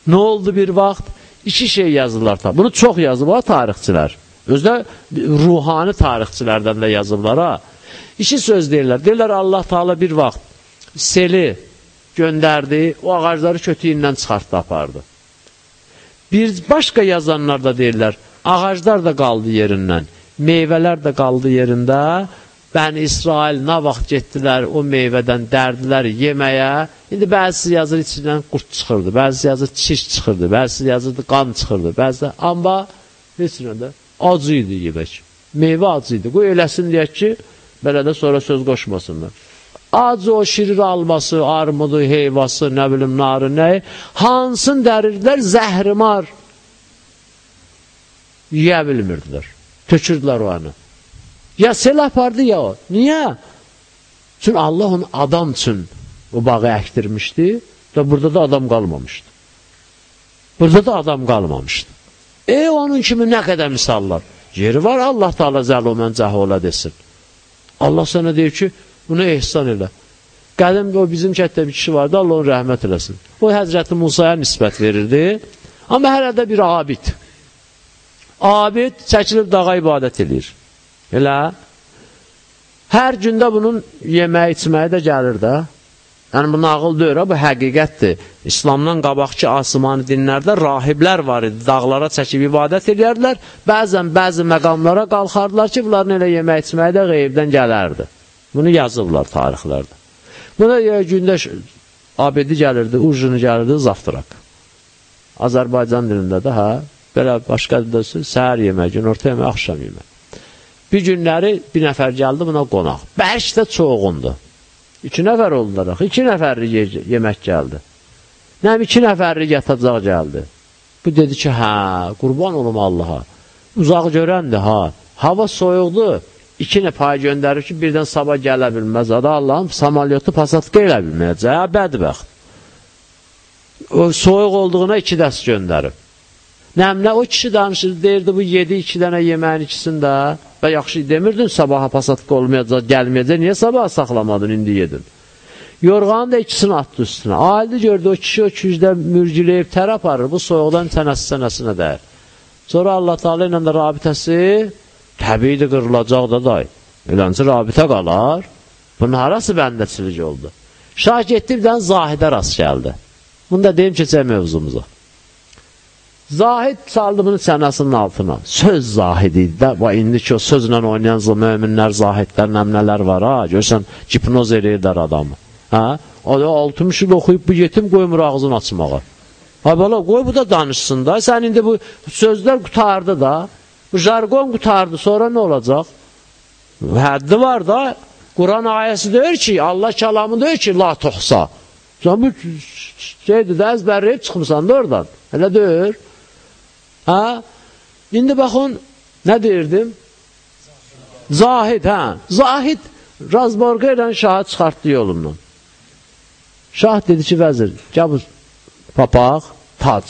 Nə oldu bir vaxt? İki şey yazırlar. Bunu çox yazıblar tarixçilər. Özdə ruhani tarixçilərdən də yazıblar ha. İki söz deyirlər. Deyirlər Allah Taala bir vaxt seli göndərdi, o ağacları kötüyündən çıxartdı, apardı. Bir başqa yazanlar da deyirlər, ağaclar da qaldı yerindən, meyvələr də qaldı yerində, Bəni İsrail nə vaxt getdilər o meyvədən dərdilər yeməyə. İndi bəzisi yazır içindən qurt çıxırdı, bəzisi yazır çiş çıxırdı, bəzisi yazırdı qan çıxırdı, bəzisi amma heç nə də acı idi yemək. Meyvə acı idi. Qoy eləsin deyək ki, belə də sonra söz qoşmasınlar. Acı o şirir alması, armudu, heyvası, nə bilim, narı, nəyi, hansın dərirdilər, zəhrimar. Yeyə bilmirdilər. Tökürdülər o anı. Ya sel apardı ya o. Niyə? Çünki Allah onu adam üçün o bağı əkdirmişdi və burada da adam qalmamışdı. Burada da adam qalmamışdı. E onun kimi nə qədər misallar. Yeri var Allah Taala zəlumən cəhola desin. Allah sənə deyir ki, bunu ehsan elə. Qədim o bizim kətdə bir kişi vardı, Allah onu rəhmət eləsin. O Həzrəti Musaya nisbət verirdi. Amma hələ də bir abid. Abid çəkilib dağa ibadət edir. Elə hər gündə bunun yemək, içməyi də gəlir də. Yəni, bu nağıl deyir, bu həqiqətdir. İslamdan qabaqçı asmani dinlərdə rahiblər var idi, dağlara çəkib ibadət edərdilər. Bəzən bəzi məqamlara qalxardılar ki, bunların elə yemək, içməyi də qeybdən gələrdi. Bunu yazırlar tarixlərdə. Buna gündə abedi gəlirdi, ujunu gəlirdi, zaftraq. Azərbaycan dilində də, hə, belə başqa dildə səhər yemək, gün orta yemək, axşam yemək. Bir günləri bir nəfər gəldi buna qonaq. Bərk də çoğundu. İki nəfər oldular. İki nəfərlik ye yemək gəldi. Nəm iki nəfərlik yatacaq gəldi. Bu dedi ki, hə, qurban olum Allaha. Uzaq görəndir, ha. Hava soyuqdur. İki nə pay göndərir ki, birdən sabah gələ bilməz. Ada Allahım, samalyotu pasatka elə bilməyəcək. Hə, bədbəxt. O soyuq olduğuna iki dəst göndərib. Nəmlə o kişi danışır, deyirdi bu yedi iki dənə yeməyin ikisində və yaxşı demirdin sabaha pasatka olmayacaq, gəlməyəcək, niyə sabaha saxlamadın, indi yedin? Yorğanın da ikisini atdı üstünə. Aildə gördü o kişi o kücdə mürgüləyib tər aparır, bu soyuqdan tənəsi sənəsinə dəyir. Sonra Allah Teala ilə də rabitəsi təbiidir qırılacaq da day. Eləncə rabitə qalar. Bunun harası bəndəçilik oldu? Şah getdi bir dənə zahidə rast gəldi. Bunu da deyim keçək mövzumuza. Zahid saldı bunu sənəsinin altına. Söz zahid idi də. Və indi ki o sözlə oynayan möminlər, zahidlər, nəmnələr var ha. Görsən, hipnoz eləyirlər adamı. Hə? O da 60 il oxuyub bu yetim qoymur ağzını açmağa. Ha bala qoy bu da danışsın da. Sən indi bu sözlər qutardı da. Jargon qutardı. Sonra nə olacaq? Həddi var da. Quran ayəsi deyir ki, Allah kəlamı deyir ki, la toxsa. Sən bu şeydir də əzbərləyib çıxmısan da oradan. Elə deyir. Ha? İndi baxın, nə deyirdim? Zahid, hə. Zahid Razborqa ilə şahı çıxartdı yolundan. Şah dedi ki, vəzir, gəl bu papaq, tac.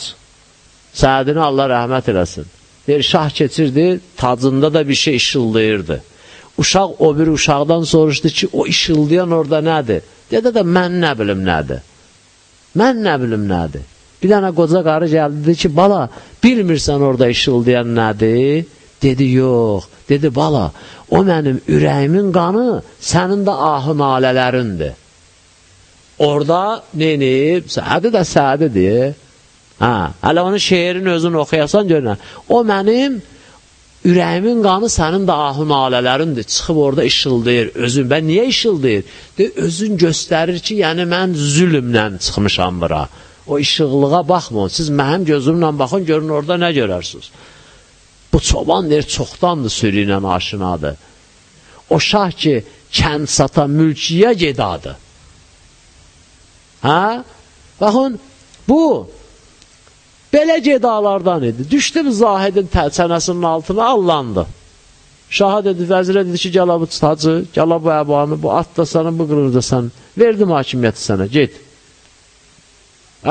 Sədini Allah rəhmət eləsin. Şah keçirdi, tacında da bir şey işıldayırdı. Uşaq o bir uşaqdan soruşdu ki, o işıldayan orada nədir? Dedi də, mən nə bilim nədir? Mən nə bilim nədir? Bir dənə qoca qarı gəldi, dedi ki, bala, bilmirsən orada işıldayan nədir? Dedi, yox. Dedi, bala, o mənim ürəyimin qanı, sənin də ahı nalələrindir. Orada neyinib? Sədi də sədidir. Hə, hələ onun şeirin özünü oxuyasan görünə. O mənim ürəyimin qanı sənin də ahı nalələrindir. Çıxıb orada işıldayır. Özün, bən niyə işıldayır? De, özün göstərir ki, yəni mən zülümlə çıxmışam bura. O işıqlığa baxmayın. Siz mənim gözümlə baxın, görün orada nə görərsiniz. Bu çoban deyir, çoxdandır sürü ilə aşinadır. O şah ki, kənd sata mülkiyə gedadı. Hə? Baxın, bu belə gedalardan idi. Düşdü zahidin çənəsinin altına, allandı. Şaha dedi, vəzirə dedi ki, gəla bu tacı, gəla bu əbanı, bu at da sana, bu qırır da sən. Verdim hakimiyyəti sənə, get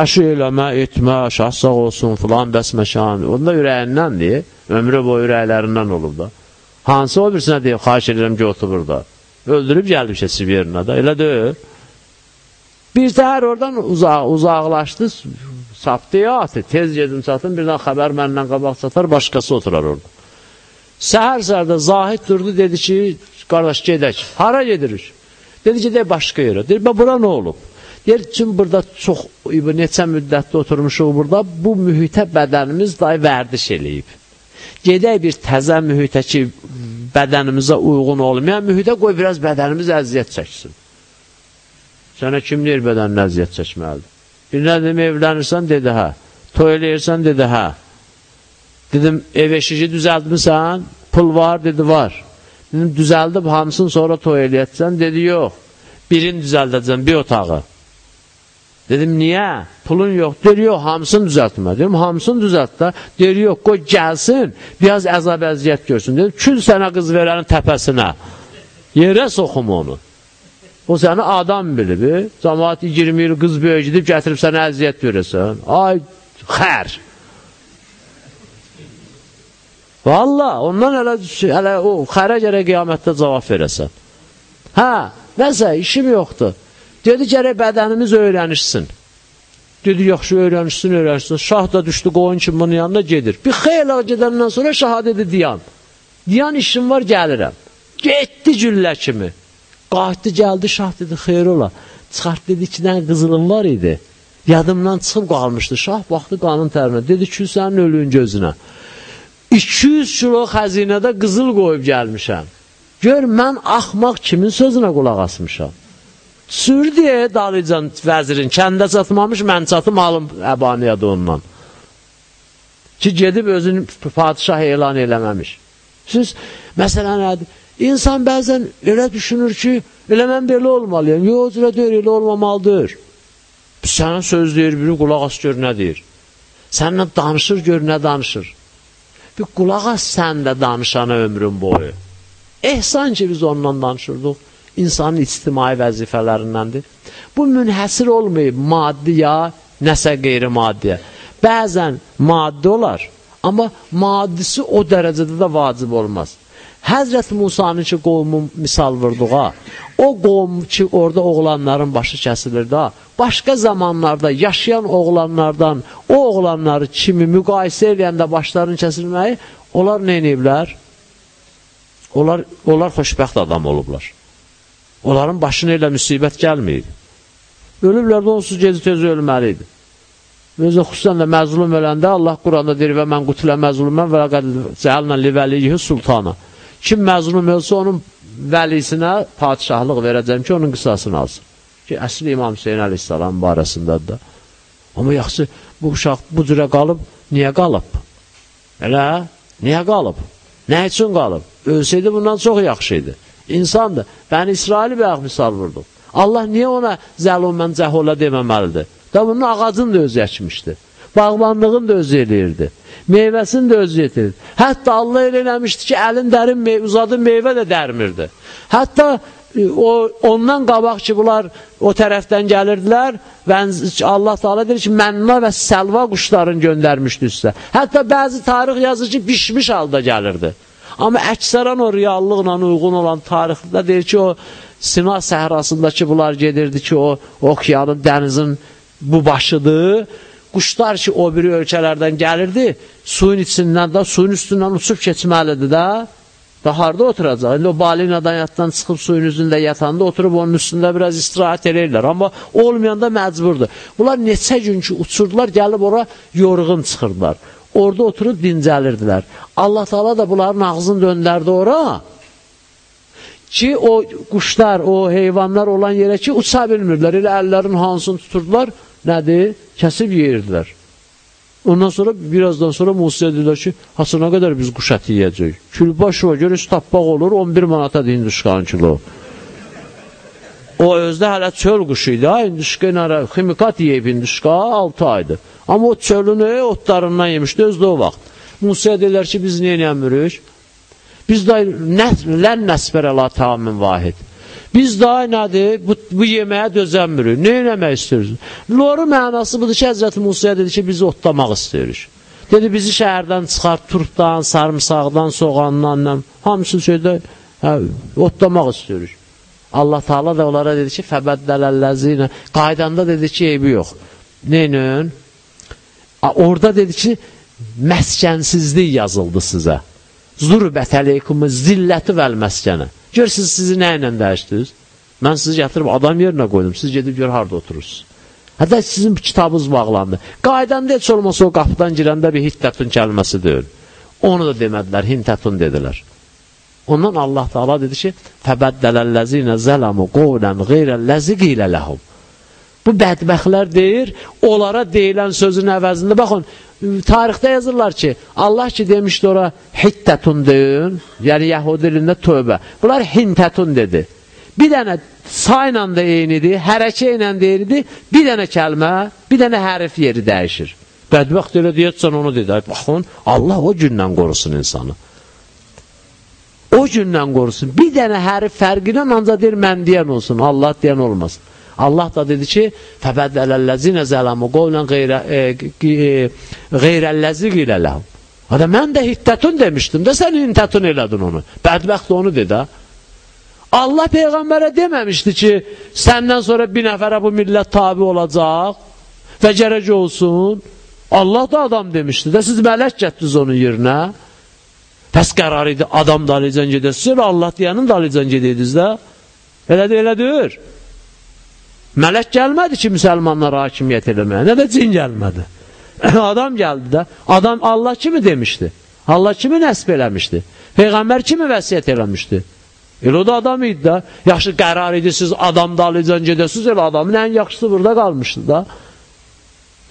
əşi eləmə, etmə, şah sağ olsun, filan bəsməşan. Onda ürəyindəndir, ömrü boyu ürəklərindən olub da. Hansı o birisinə deyib, xahiş edirəm ki, otur burada. Öldürüb gəlib şey Sibirina da, elə deyil. Bir səhər oradan uzaq, uzaqlaşdı, sapdı ya atı, tez gedim çatın, birdən xəbər məndən qabaq çatar, başqası oturar orada. Səhər-səhərdə Zahid durdu, dedi ki, qardaş gedək, hara gedirik? Dedi ki, de başqa yerə. Dedi, bura nə olub? Deyir ki, burada çox, neçə müddətdə oturmuşuq burada, bu mühitə bədənimiz day vərdiş eləyib. Gedək bir təzə mühitə ki, bədənimizə uyğun olmayan mühitə qoy biraz bədənimiz əziyyət çəksin. Sənə kim deyir bədənin əziyyət çəkməlidir? Nə dedim, evlənirsən, dedi hə. Toy eləyirsən, dedi hə. Dedim, ev eşici düzəldmirsən? Pul var, dedi var. Dedim, düzəldib hamısını sonra toy eləyətsən, dedi yox. Birini düzəldəcəm, bir otağı. Dedim, niyə? Pulun yox. Deyir, yox, hamısını düzəltmə. Dedim, hamısını düzəlt da. Deyir, yox, qoy gəlsin, biraz əzab əziyyət görsün. Dedim, kül sənə qız verənin təpəsinə. Yerə soxum onu. O səni adam bilib. Cəmaat 20 il qız böyük gidib gətirib sənə əziyyət verəsən. Ay, xər. Valla, ondan hələ, hələ o xərə gərək qiyamətdə cavab verəsən. Hə, nəsə, işim yoxdur. Dedi, gərək bədənimiz öyrənişsin. Dedi, yaxşı öyrənişsin, öyrənişsin. Şah da düşdü qoyun kimi bunun yanına gedir. Bir xeyla gedəndən sonra şaha dedi, diyan. Diyan işim var, gəlirəm. Getdi güllə kimi. Qayıtdı, gəldi, şah dedi, xeyr ola. Çıxart dedi, iki dənə qızılım var idi. Yadımdan çıxıb qalmışdı. Şah baxdı qanın tərinə. Dedi ki, sənin ölüyün gözünə. 200 kilo xəzinədə qızıl qoyub gəlmişəm. Gör, mən axmaq kimin sözünə qulaq asmışam. Sür deyə dalıcan vəzirin, kəndə çatmamış, mən çatım alım əbaniyyədə ondan. Ki, gedib özünü padişah elan eləməmiş. Siz, məsələ nədir? İnsan bəzən elə düşünür ki, elə mən belə olmalıyım. Yox, elə deyir, elə olmamalıdır. Sənə söz deyir, biri qulaq as gör nə deyir. Səninlə danışır, gör nə danışır. Bir qulaq as sən də danışana ömrün boyu. Ehsan ki, biz ondan danışırdıq insanın ictimai vəzifələrindəndir. Bu münhəsir olmayıb maddi ya nəsə qeyri-maddiyə. Bəzən maddi olar, Amma maddisi o dərəcədə də vacib olmaz. Həzrət Musanın ki, qovmu misal vurduğa, o qovm ki, orada oğlanların başı kəsilir da, başqa zamanlarda yaşayan oğlanlardan o oğlanları kimi müqayisə edəndə başlarının kəsilməyi, onlar nə ediblər? Onlar, onlar xoşbəxt adam olublar. Onların başına elə müsibət gəlməyib. Ölüblər də onsuz gezi tez ölməli idi. Özü xüsusən də məzlum öləndə Allah Quranda deyir və mən qutilə məzlumən və ləqəd cəhəlnə livəliyyi sultana. Kim məzlum ölsə onun vəlisinə padişahlıq verəcəm ki, onun qısasını alsın. Ki, əsli İmam Hüseyin əleyhissalam barəsindədir də. Amma yaxşı, bu uşaq bu cürə qalıb, niyə qalıb? Elə, niyə qalıb? Nə üçün qalıb? Ölsəydi bundan çox yaxşı idi. İnsandır. Bəni İsraili bir misal vurduq. Allah niyə ona zəlumən cəholə deməməlidir? Da bunun ağacını da özü əkmişdi. Bağbanlığını da özü eləyirdi. Meyvəsini də özü yetirir. Hətta Allah elə eləmişdi ki, əlin dərin mey uzadın meyvə də dərmirdi. Hətta e, o ondan qabaq ki, bunlar o tərəfdən gəlirdilər və Allah Taala deyir ki, mənna və səlva quşlarını göndərmişdi üstə. Hətta bəzi tarix yazır ki, bişmiş halda gəlirdi. Amma əksərən o reallıqla uyğun olan tarixdə deyir ki, o Sina səhrasındakı bunlar gedirdi ki, o okeanın, dənizin bu başıdır quşlar ki, o biri ölkələrdən gəlirdi, suyun içindən də, suyun üstündən uçub keçməlidir də, və harada oturacaq? İndi o balinadan yatdan çıxıb suyun üzündə yatanda oturub onun üstündə biraz istirahət edirlər. Amma olmayanda məcburdur. Bunlar neçə gün ki, uçurdular, gəlib ora yorğun çıxırdılar. Orada oturub dincəlirdilər. Allah Taala da bunların ağzını döndərdi ora ki, o quşlar, o heyvanlar olan yerə ki, uça bilmirlər. Elə əllərin hansını tuturdular, nədir? Kəsib yeyirdilər. Ondan sonra, birazdan sonra Musa dedilər ki, hasına qədər biz quş əti yiyəcək. Külbaş var, görüş tappaq olur, 11 manata deyin duşqanın kilo. O özdə hələ çöl quşu idi, ha, indişqa ilə ximikat yeyib indişqa 6 aydır. Amma o çölünü otlarından yemişdi, özdə o vaxt. Musa dedilər ki, biz niyə nəmirik? Biz də lən nəsbərə la tamın vahid. Biz daha nədir? Bu, bu yeməyə dözənmirik. Nə eləmək istəyirsiniz? Loru mənası budur ki, Həzrəti Musaya dedi ki, bizi otlamaq istəyirik. Dedi, bizi şəhərdən çıxart, turpdan, sarımsaqdan, soğandan, hamısı şeydə hə, otlamaq istəyirik. Allah Taala da onlara dedi ki, fəbəddələl-ləzinə. Qaydanda dedi ki, eybi yox. Neynən? Orada dedi ki, məskənsizlik yazıldı sizə. Zurbət əleykumu zilləti vəl məskənə. Gör siz sizi nə ilə dəyişdiniz? Mən sizi gətirib adam yerinə qoydum. Siz gedib gör harada oturursunuz. Hətta sizin kitabınız bağlandı. Qaydanda heç olmasa o qapıdan girəndə bir hittətun kəlməsi deyil. Onu da demədilər, hintətun dedilər. Ondan Allah Taala dedi ki: "Fəbəddələl-ləzinə zələmu qawlan qeyrəl-ləzi qilə ləhum." Bu bədbəxtlər deyir, onlara deyilən sözün əvəzində baxın, tarixdə yazırlar ki, Allah ki demişdi ora hittətun deyin, yəni Yahudi dilində tövbə. Bunlar hintətun dedi. Bir dənə sayla da eynidir, hərəkə ilə deyildi, bir dənə kəlmə, bir dənə hərf yeri dəyişir. Bədbəxt elə deyətsən onu dedi. Baxın, Allah o gündən qorusun insanı. O gündən qorusun. Bir dənə hərf fərqinə ancaq deyir mən deyən olsun, Allah deyən olmasın. Allah da dedi ki, fəbədələl-ləzinə zələmu qovlən qeyrəlləzi qilə ləhum. Hada mən də hittətun demişdim də sən hittətun elədin onu. Bədbəxt onu dedi. Allah Peyğəmbərə deməmişdi ki, səndən sonra bir nəfərə bu millət tabi olacaq və gərək olsun. Allah da adam demişdi də, siz mələk gətdiniz onun yerinə. Pəs qərar idi, adam dalıcan gedəsiniz, Allah deyənin dalıcan gedəydiniz də. Elədir, elədir. Mələk gəlmədi ki, müsəlmanlara hakimiyyət eləməyə. Nə də cin gəlmədi. [clears throat] Adam gəldi də. Adam Allah kimi demişdi. Allah kimi nəsb eləmişdi. Peyğəmbər kimi vəsiyyət eləmişdi. Elə o da adam idi də. Yaxşı qərar idi, siz adam dalıcan gedəsiniz, elə adamın ən yaxşısı burada qalmışdı da.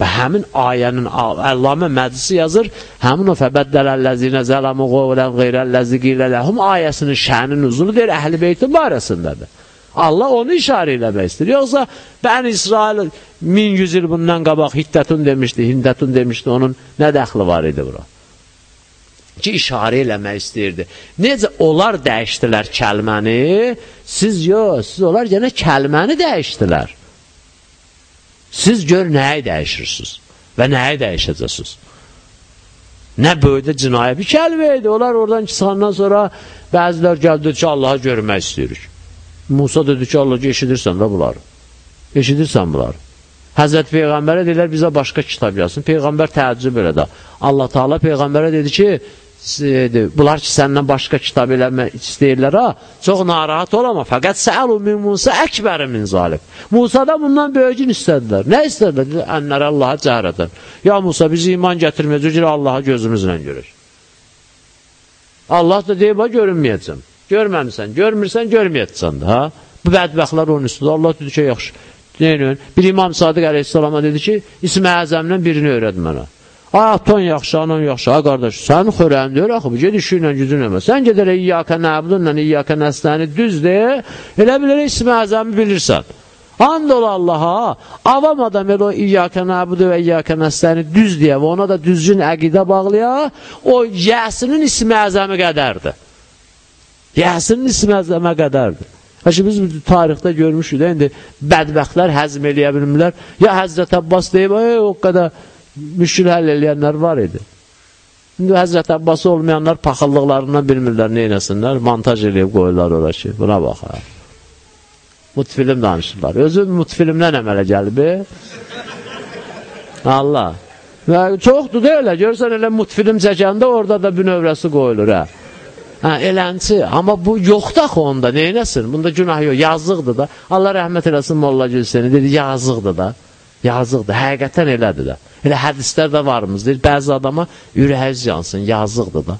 Və həmin ayənin Əllamə Məclisi yazır, həmin o fəbəddələl-ləzinə zələmu qovlən qeyrəl-ləzi qiylə-ləhum ayəsinin şənin uzunu deyir, əhl-i beytin barəsindədir. Allah onu işarə eləmək istəyir. Yoxsa Bən İsrail 1100 il bundan qabaq hiddətun demişdi, hindətun demişdi, onun nə dəxli var idi bura? Ki, işarə eləmək istəyirdi. Necə onlar dəyişdilər kəlməni, siz yox, siz onlar yenə kəlməni dəyişdilər. Siz gör nəyi dəyişirsiniz və nəyi dəyişəcəksiniz. Nə böyüdə cinayət bir kəlmə idi. Onlar oradan çıxandan sonra bəzilər gəldi ki, Allahı görmək istəyirik. Musa dedi ki, Allah eşidirsən də bunları. Eşidirsən bunları. Həzrət Peyğəmbərə dedilər bizə başqa kitab yazsın. Peyğəmbər təəccüb elədi. Allah Taala Peyğəmbərə dedi ki, bunlar ki səndən başqa kitab eləmək istəyirlər ha, çox narahat olama. Fəqət səəlu min Musa əkbəri min zalim. Musada bundan böyücün istədilər. Nə istədilər? Ənlər Allaha cəhrətən. Ya Musa bizi iman gətirməyəcək, Allahı gözümüzlə görür. Allah da deyib, görünməyəcəm. Görməmisən, görmürsən, görməyəcəksən də. Ha? Bu bədbəxtlər onun üstündə. Allah dedi ki, yaxşı. Deyin, bir İmam Sadiq əleyhissalama dedi ki, İsmi Əzəmdən birini öyrəd mənə. Ay, aton yaxşı, anan yaxşı, ay qardaş, sən xörəyin deyir, axı, bu ged işi ilə gücün əmə. Sən gedərək İyyəkə nəbdunla İyyəkə nəstəni düz de, elə bilərək İsmi Əzəmi bilirsən. And ol Allaha, avam adam elə o İyyəkə nəbudu və İyyəkə nəstəni düz deyə və ona da düzgün əqidə bağlaya, o yəsinin ismi əzəmi qədərdir. Yəsinin ismi əzəmə qədərdir. Həşi biz tarixdə görmüşük də, indi bədbəxtlər həzm eləyə bilmirlər. Ya Həzrət Abbas deyib, o qədər müşkül həll eləyənlər var idi. İndi Həzrət Abbası olmayanlar paxıllıqlarından bilmirlər, neynəsinlər, montaj eləyib qoyurlar ora ki, buna bax ha. Mutfilm danışırlar. Özü mutfilmdən əmələ gəlib. Allah. Və çoxdur da elə, görsən elə mutfilm çəkəndə orada da bir növrəsi qoyulur, hə. Hə, elənçi. Amma bu yoxdur axı onda, neynəsin? Bunda günah yox, yazıqdır da. Allah rəhmət eləsin Molla Gülseni, dedi, yazıqdır da. Yazıqdır, həqiqətən elədir də. Elə hədislər də varımız, deyir, bəzi adama ürəyiz yansın, yazıqdır da.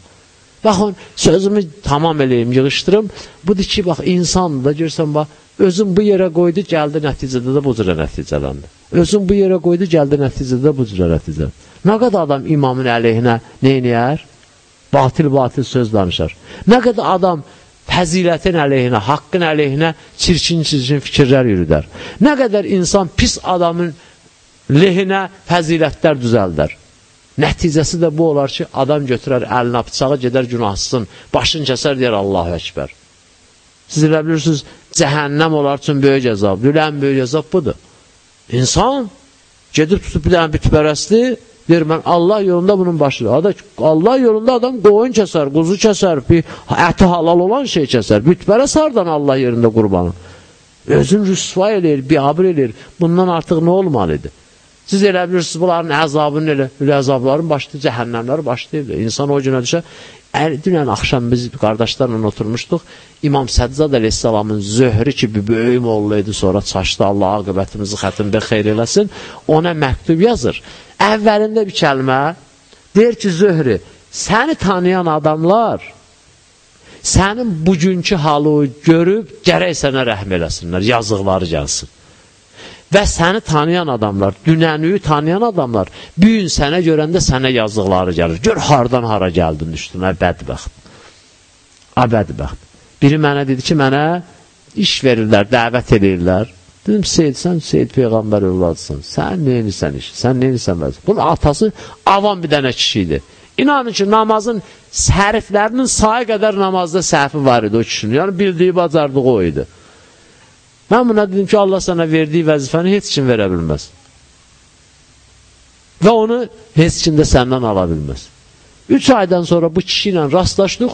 Baxın, sözümü tamam eləyim, yığışdırım. Budur ki, bax, insandır da, görsən, bax, özün bu yerə qoydu, gəldi nəticədə də bu cürə nəticələndi. Özün bu yerə qoydu, gəldi nəticədə də bu cürə nəticələndi. Nə qədər adam imamın əleyhinə neynəyər? Batil-batil söz danışar. Nə qədər adam fəzilətin əleyhinə, haqqın əleyhinə çirkin-çirkin fikirlər yürüdər. Nə qədər insan pis adamın lehinə fəzilətlər düzəldər. Nəticəsi də bu olar ki, adam götürər əlinə bıçağı, gedər günahsın, başını kəsər, deyər Allahu Əkbər. Siz elə bilirsiniz, cəhənnəm olar üçün böyük əzab. Dülən böyük əzab budur. İnsan gedib tutub bir dənə bütpərəsti, Deyir, mən Allah yolunda bunun başıdır. Allah yolunda adam qoyun kəsər, quzu kəsər, bir əti halal olan şey kəsər. Bütbərə sardan Allah yerində qurbanı. Özün rüsva eləyir, biabır eləyir. Bundan artıq nə olmalıdır? Siz elə bilirsiniz, bunların əzabının elə, elə əzabların başlayır, cəhənnəmlər başlayır. İnsan o günə düşər. Dünən axşam biz qardaşlarla oturmuşduq. İmam Səccad əleyhissalamın zöhrü ki, bir böyük molla idi, sonra çaşdı, Allah aqibətimizi xətində xeyr eləsin. Ona məktub yazır. Əvvəlində bir kəlmə deyir ki, zöhrü, səni tanıyan adamlar sənin bugünkü halı görüb gərək sənə rəhm eləsinlər, yazıqları gəlsin. Və səni tanıyan adamlar, dünənüyü tanıyan adamlar bir gün sənə görəndə sənə yazıqları gəlir. Gör, hardan hara gəldin üstünə, bədbəxt. A, bədbəxt. Biri mənə dedi ki, mənə iş verirlər, dəvət edirlər. Dedim, Seyd, sən Seyd Peyğəmbər övladsın. Sən neyinisən iş? Sən neyinisən vəzir? Bunun atası avam bir dənə kişi idi. İnanın ki, namazın səriflərinin sayı qədər namazda səhvi var idi o kişinin. Yəni, bildiyi, bacardığı o idi. Mən buna dedim ki, Allah sənə verdiyi vəzifəni heç kim verə bilməz. Və onu heç kim də səndən ala bilməz. Üç aydan sonra bu kişi ilə rastlaşdıq,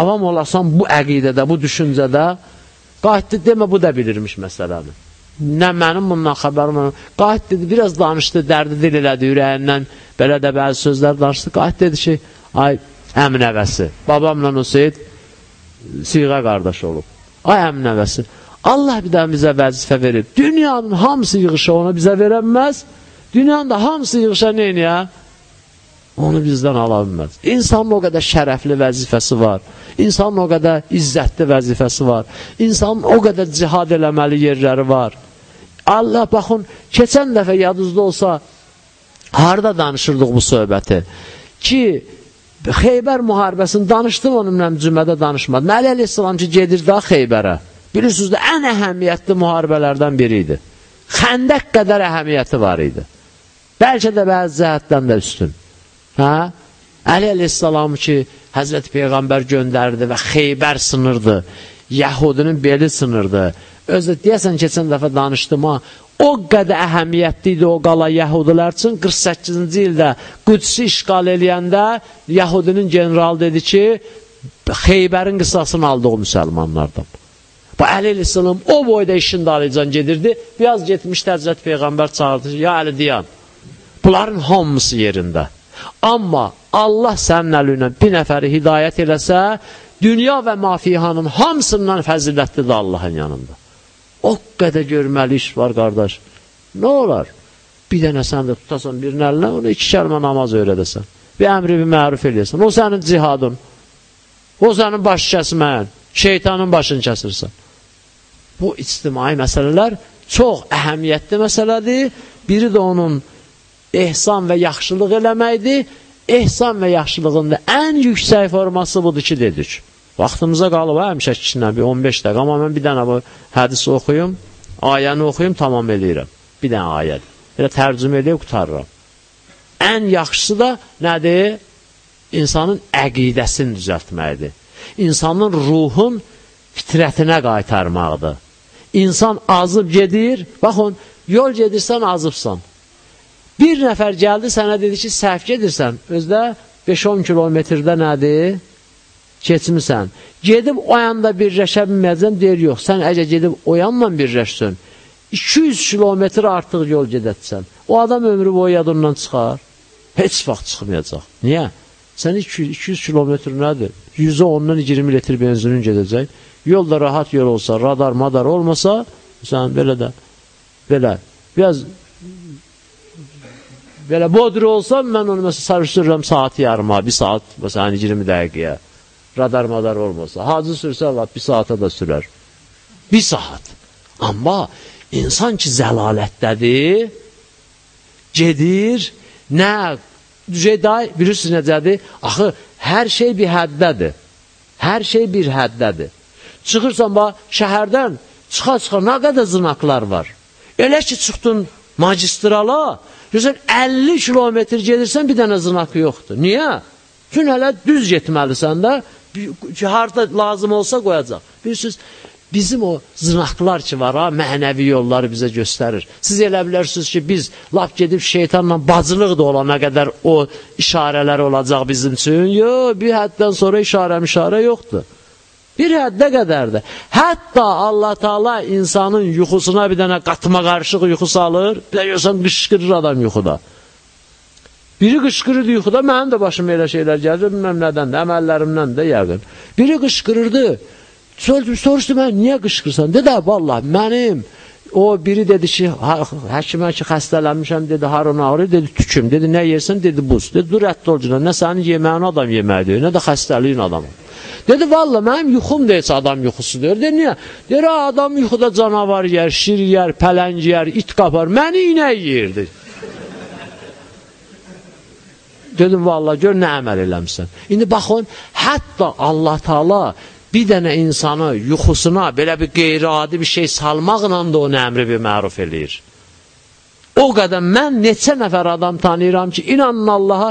avam olasan bu əqidədə, bu düşüncədə, qayıtdı, demə bu da bilirmiş məsələni. Nə mənim bundan xəbərim var. Qayıt dedi, biraz danışdı, dərdi dil elədi ürəyindən, belə də bəzi sözlər danışdı. Qayıt dedi ki, ay əmin əvəsi, babamla Hüseyd siğə qardaş olub. Ay əmin əvəsi, Allah bir daha bizə vəzifə verir. Dünyanın hamısı yığışa ona bizə verəməz. Dünyanın da hamısı yığışa neyniyə? Onu bizdən ala bilməz. İnsanın o qədər şərəfli vəzifəsi var. İnsanın o qədər izzətli vəzifəsi var. İnsanın o qədər cihad eləməli yerləri var. Allah, baxın, keçən dəfə yadınızda olsa, harada danışırdıq bu söhbəti? Ki, Xeybər müharibəsini danışdım onunla cümədə danışmadım. Əli Aleyhisselam ki, gedir daha Xeybərə. Bilirsiniz də, ən əhəmiyyətli müharibələrdən biri idi. Xəndək qədər əhəmiyyəti var idi. Bəlkə də bəzi cəhətdən də üstün. Hə? Əli əleyhissalam ki, Həzrət Peyğəmbər göndərdi və Xeybər sınırdı, Yəhudinin beli sınırdı, Özü deyəsən keçən dəfə danışdım ha, o qədər əhəmiyyətli idi o qala Yəhudilər üçün 48-ci ildə Qüdsi işğal eləyəndə Yəhudinin generalı dedi ki, Xeybərin qısasını aldı o müsəlmanlardan. Bu Əli Əsələm o boyda işin dalıcan gedirdi. Biraz getmişdi Həzrət Peyğəmbər çağırdı ya Əli diyan, bunların hamısı yerində. Amma Allah sənin əlinə bir nəfəri hidayət eləsə, dünya və mafihanın hamısından fəzilətlidir Allahın yanında. O qədər görməli iş var, qardaş. Nə olar? Bir dənə sən də tutasan birinin əlinə, ona iki kəlmə namaz öyrədəsən. Bir əmri bir məruf eləyəsən. O sənin cihadın. O sənin baş kəsmən. Şeytanın başını kəsirsən. Bu ictimai məsələlər çox əhəmiyyətli məsələdir. Biri də onun ehsan və yaxşılıq eləməkdir. Ehsan və yaxşılığın da ən yüksək forması budur ki, dedik. Vaxtımıza qalıb, həmişə kiçinə bir 15 dəqiqə, amma mən bir dənə bu hədisi oxuyum, ayəni oxuyum, tamam eləyirəm. Bir dənə ayədir. Elə tərcümə edib qutarıram. Ən yaxşısı da nədir? İnsanın əqidəsini düzəltməkdir. İnsanın ruhun fitrətinə qaytarmaqdır. İnsan azıb gedir, baxın, yol gedirsən, azıbsan. Bir nəfər gəldi, sənə dedi ki, səhv gedirsən, özdə 5-10 kilometrdə nədir? keçmisən. Gedib o yanda birləşə bilməyəcəksən, deyir, yox, sən əgər gedib o yanla birləşsən, 200 kilometr artıq yol gedətsən, o adam ömrü boyu yadından çıxar, heç vaxt çıxmayacaq. Niyə? Sən 200, 200 kilometr nədir? 100-ə ondan 20 litr benzinin gedəcək. Yolda rahat yol olsa, radar, madar olmasa, sən belə də, belə, biraz belə bodri olsa, mən onu məsələn sarışdırıram saat yarıma, bir saat, məsələn 20 dəqiqəyə radar madar olmasa. Hacı sürsə lap bir saata da sürər. Bir saat. Amma insan ki zəlalətdədir, gedir, nə Ceyday bilirsiniz necədir? Axı, hər şey bir həddədir. Hər şey bir həddədir. Çıxırsan, bax, şəhərdən çıxa-çıxa nə qədər zınaqlar var. Elə ki, çıxdın magistrala, görürsən, 50 kilometr gedirsən, bir dənə zınaqı yoxdur. Niyə? Çünki hələ düz getməlisən də, harda lazım olsa qoyacaq. Bilirsiniz, bizim o zınaqlar ki var ha, mənəvi yolları bizə göstərir. Siz elə bilərsiniz ki, biz laf gedib şeytanla bacılıq da olana qədər o işarələr olacaq bizim üçün. Yox, bir həddən sonra işarə-mişarə yoxdur. Bir həddə qədərdir. Hətta Allah Taala insanın yuxusuna bir dənə qatma qarışıq yuxu salır. Bir də görsən qışqırır adam yuxuda. Biri qışqırırdı yuxuda, mənim də başıma elə şeylər gəlir, bilməm nədən də, əməllərimdən də yəqin. Biri qışqırırdı, soruşdu mən, niyə qışqırsan? Dedi, valla, mənim, o biri dedi ki, həkimə ki, xəstələnmişəm, dedi, harun ağrıyor, dedi, tüküm, dedi, nə yersən, dedi, buz. Dedi, dur ətli olcuna, nə sənin yeməyin adam yeməkdir, nə də xəstəliyin adamı. Dedi, valla, mənim yuxum heç adam yuxusu deyir. Dedi, niyə? Deyir, adam yuxuda canavar yer, şir yer, pələng yer, it qapar, məni inək yeyirdi. Dedim, valla, gör nə əməl eləmsən. İndi baxın, hətta Allah Taala bir dənə insanı yuxusuna belə bir qeyri-adi bir şey salmaqla da onu əmri bir məruf eləyir. O qədər mən neçə nəfər adam tanıyıram ki, inanın Allaha,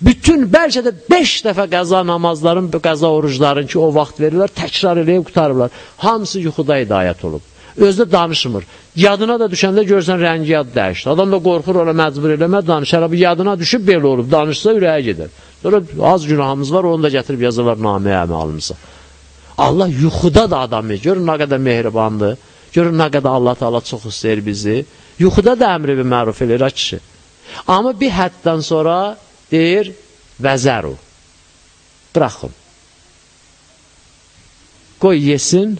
bütün bəlkə də 5 dəfə qəza namazların, qəza orucların ki, o vaxt verirlər, təkrar eləyib qutarırlar. Hamısı yuxuda hidayət olub özdə danışmır. Yadına da düşəndə görsən rəngi yad dəyişdi. Adam da qorxur ona məcbur eləmə danışar. Bu yadına düşüb belə olub. Danışsa ürəyə gedər. Sonra az günahımız var, onu da gətirib yazırlar naməyə əməlimisə. Allah yuxuda da adamı, görün nə qədər mehribandır. Görün nə qədər Allah Taala çox istəyir bizi. Yuxuda da əmri bir məruf eləyir kişi. Amma bir həddən sonra deyir vəzəru. Bıraxın. Qoy yesin,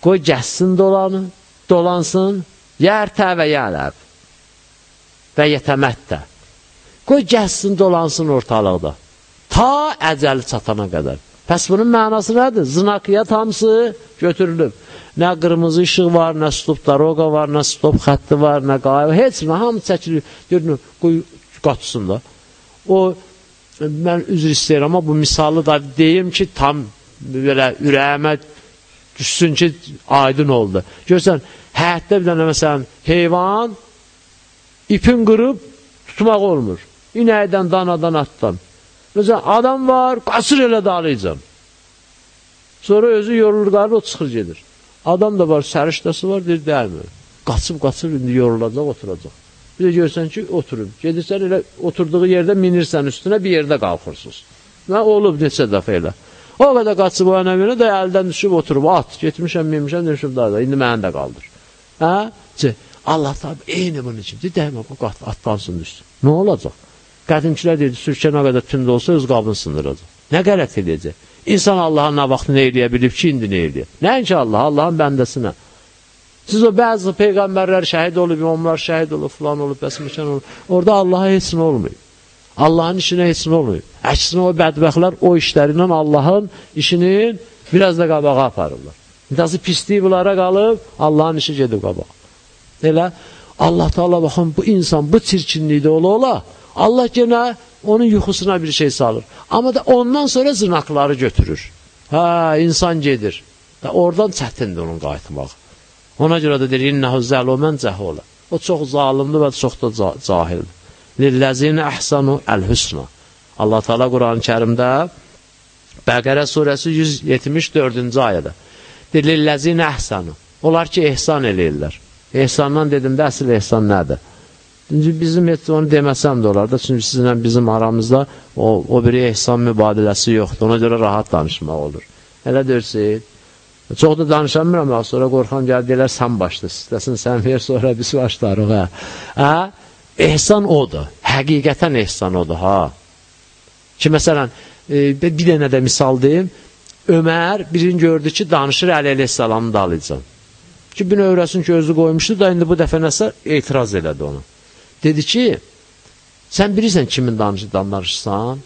Qoy gəzsin dolanı, dolansın, yərtə və yələb və yetəmətdə. Qoy gəzsin, dolansın ortalıqda. Ta əcəli çatana qədər. Pəs bunun mənası nədir? Zınaqiyyat hamısı götürülüb. Nə qırmızı işıq var, nə stop daroqa var, nə stop xətti var, nə qayı, heç nə, hamı çəkilir. Görünür, qoy qaçsın da. O, mən üzr istəyirəm, amma bu misalı da deyim ki, tam belə ürəyimə düşsün ki, aydın oldu. Görsən, həyətdə bir dənə məsələn, heyvan ipin qırıb tutmaq olmur. İnəkdən, danadan, atdan. Məsələn, adam var, qaçır elə dalayacam. Sonra özü yorulur, qarır, o çıxır gedir. Adam da var, sərişdəsi var, deyir, dəymir. Qaçıb, qaçıb, indi yorulacaq, oturacaq. Bir də görsən ki, oturub. Gedirsən elə oturduğu yerdə minirsən üstünə, bir yerdə qalxırsınız. Və olub neçə dəfə elə. O qədər qaçıb o yana belə də əldən düşüb oturub, at, getmişəm, minmişəm, demişəm, da da, indi məni də qaldır. Hə? Allah tabi, eyni bunun üçün. Deyir, dəymə, bu qat, atlansın düşsün. Nə olacaq? Qədimkilər deyir, sürkə nə qədər tünd olsa öz qabını sındıracaq. Nə qələt edəcək? İnsan Allahın nə vaxtı nə eləyə bilib ki, indi nə eləyər? Nəinki Allah, Allahın bəndəsinə. Siz o bəzi peyğəmbərlər şəhid olub, imamlar şəhid olub, filan olub, bəsməkən olub. Orada Allaha heç nə olmayıb. Allahın işinə heç nə olmayıb. Əksinə o bədbəxtlər o işlərindən Allahın işinin biraz da qabağa aparırlar. Biraz pisliyi bunlara qalıb, Allahın işi gedib qabağa. Elə Allah Teala baxın bu insan bu çirkinlikdə ola ola Allah genə onun yuxusuna bir şey salır. Amma da ondan sonra zınaqları götürür. Hə, insan gedir. Da oradan çətindir onun qayıtmaq. Ona görə də deyir, innəhu zəlumən cəholə. O çox zalimdir və çox da cahildir. Lilləzinə əhsanu əl-hüsna. Allah Teala Quran-ı Kərimdə Bəqərə surəsi 174-cü ayədə. Deyir, lilləzinə əhsanu. Onlar ki, ehsan eləyirlər. Ehsandan dedim də, əsl ehsan nədir? Bizim heç onu deməsəm də olar da, çünki sizinlə bizim aramızda o, o biri ehsan mübadiləsi yoxdur. Ona görə rahat danışmaq olur. Elə deyirsin. Çox da danışamıram, sonra qorxam gəl deyilər, sən başla, istəsin sən ver, sonra biz başlarıq, hə. Hə? Ehsan odur, həqiqətən ehsan odur, ha. Ki, məsələn, e, bir dənə də misal deyim, Ömər birini gördü ki, danışır Əli Aleyhisselamın dalıcan. Ki, bir övrəsin ki, özü qoymuşdu da, indi bu dəfə nəsə etiraz elədi onu. Dedi ki, sən bilirsən kimin danışı danışırsan?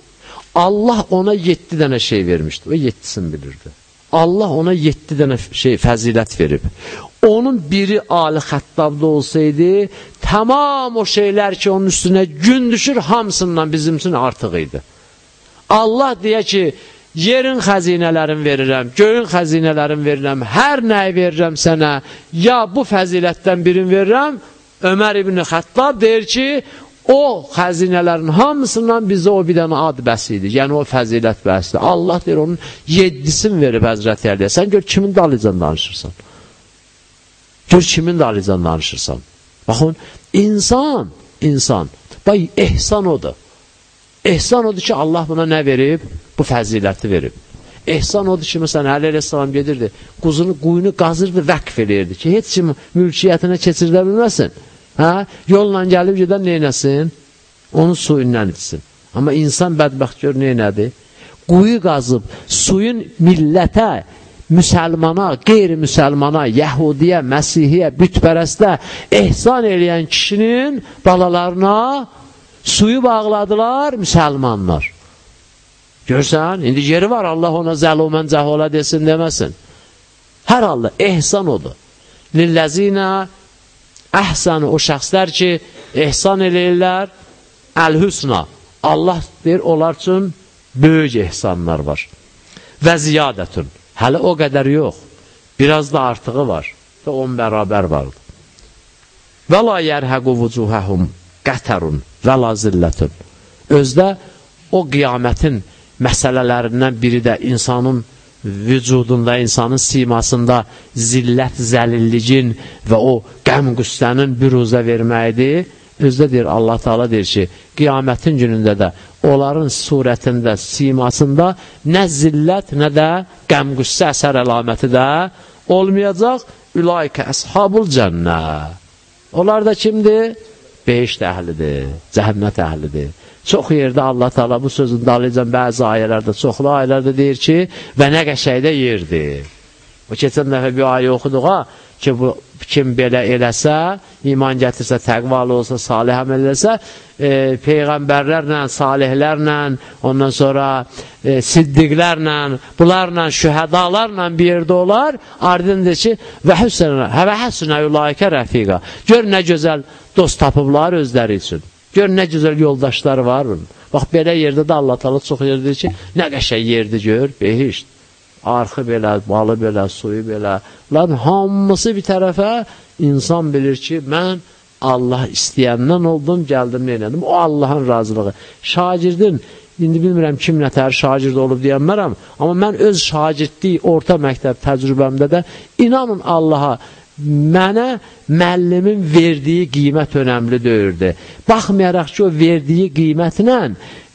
Allah ona yetdi dənə şey vermişdi. O yettisini bilirdi. Allah ona yetdi dənə şey, fəzilət verib. Onun biri Ali Xəttabda olsaydı, tamam o şeylər ki, onun üstünə gün düşür, hamısından bizim üçün artıq idi. Allah deyə ki, yerin xəzinələrin verirəm, göyün xəzinələrin verirəm, hər nəyi verirəm sənə, ya bu fəzilətdən birini verirəm, Ömər ibn Xəttab deyir ki, o xəzinələrin hamısından bizə o bir dənə ad bəs idi. Yəni o fəzilət bəsdir. Allah deyir onun yeddisini verib Həzrəti Əliyə. Sən gör kimin dalıcan danışırsan. Gör kimin dalıcan danışırsan. Baxın, insan, insan, bax, ehsan odur. Ehsan odur ki, Allah buna nə verib? Bu fəziləti verib. Ehsan odur ki, məsələn, Əli Aleyhisselam gedirdi, quzunu, quyunu qazırdı, vəqf eləyirdi ki, heç kim mülkiyyətinə keçirilə bilməsin. Hə? Yolla gəlib gedən neynəsin? Onun suyundan içsin. Amma insan bədbəxt gör neynədir? Quyu qazıb, suyun millətə, müsəlmana, qeyri-müsəlmana, yəhudiyə, məsihiyə, bütpərəstə ehsan eləyən kişinin balalarına suyu bağladılar müsəlmanlar. Görsən, indi yeri var, Allah ona zəlumən cəholə desin, deməsin. Hər halda ehsan odur. Lilləzinə əhsanı o şəxslər ki, ehsan eləyirlər, əl-hüsna. Allah deyir, onlar üçün böyük ehsanlar var. Və ziyadətün. Hələ o qədər yox. Biraz da artığı var. Və on bərabər vardır. Və la yərhəqu vucuhəhum qətərun və la zillətün. Özdə o qiyamətin məsələlərindən biri də insanın vücudunda, insanın simasında zillət, zəlilligin və o qəm-qüssənin büruzə verməyidir. Özdə deyir, Allah Taala deyir ki, qiyamətin günündə də onların surətində, simasında nə zillət, nə də qəm-qüssə əsər əlaməti də olmayacaq. Ülaykə əshabul cənnə. Onlar da kimdir? Beşd əhlidir, cəhənnət əhlidir. Çox yerdə Allah Taala bu sözün dalıcan bəzi ayələrdə, çoxlu ayələrdə deyir ki, və nə qəşəkdə yerdir. O keçən dəfə bir ayə oxuduq ha, ki, bu kim belə eləsə, iman gətirsə, təqvalı olsa, salih əməl eləsə, e, peyğəmbərlərlə, salihlərlə, ondan sonra e, siddiqlərlə, bunlarla, şühədalarla bir yerdə olar, ardındır ki, və hüsnə, həvə həsnə ülaikə rəfiqa. Gör nə gözəl dost tapıblar özləri üçün. Gör nə gözəl yoldaşlar var. Bax, belə yerdə də Allah talı çox yerdir ki, nə qəşək yerdir gör, behişt. Arxı belə, balı belə, suyu belə. Lan hamısı bir tərəfə insan bilir ki, mən Allah istəyəndən oldum, gəldim, neylədim. O Allahın razılığı. Şagirdin indi bilmirəm kim nətər şagird olub deyənmərəm, amma mən öz şagirdlik orta məktəb təcrübəmdə də inanın Allaha mənə müəllimin verdiyi qiymət önəmli deyirdi. Baxmayaraq ki, o verdiyi qiymətlə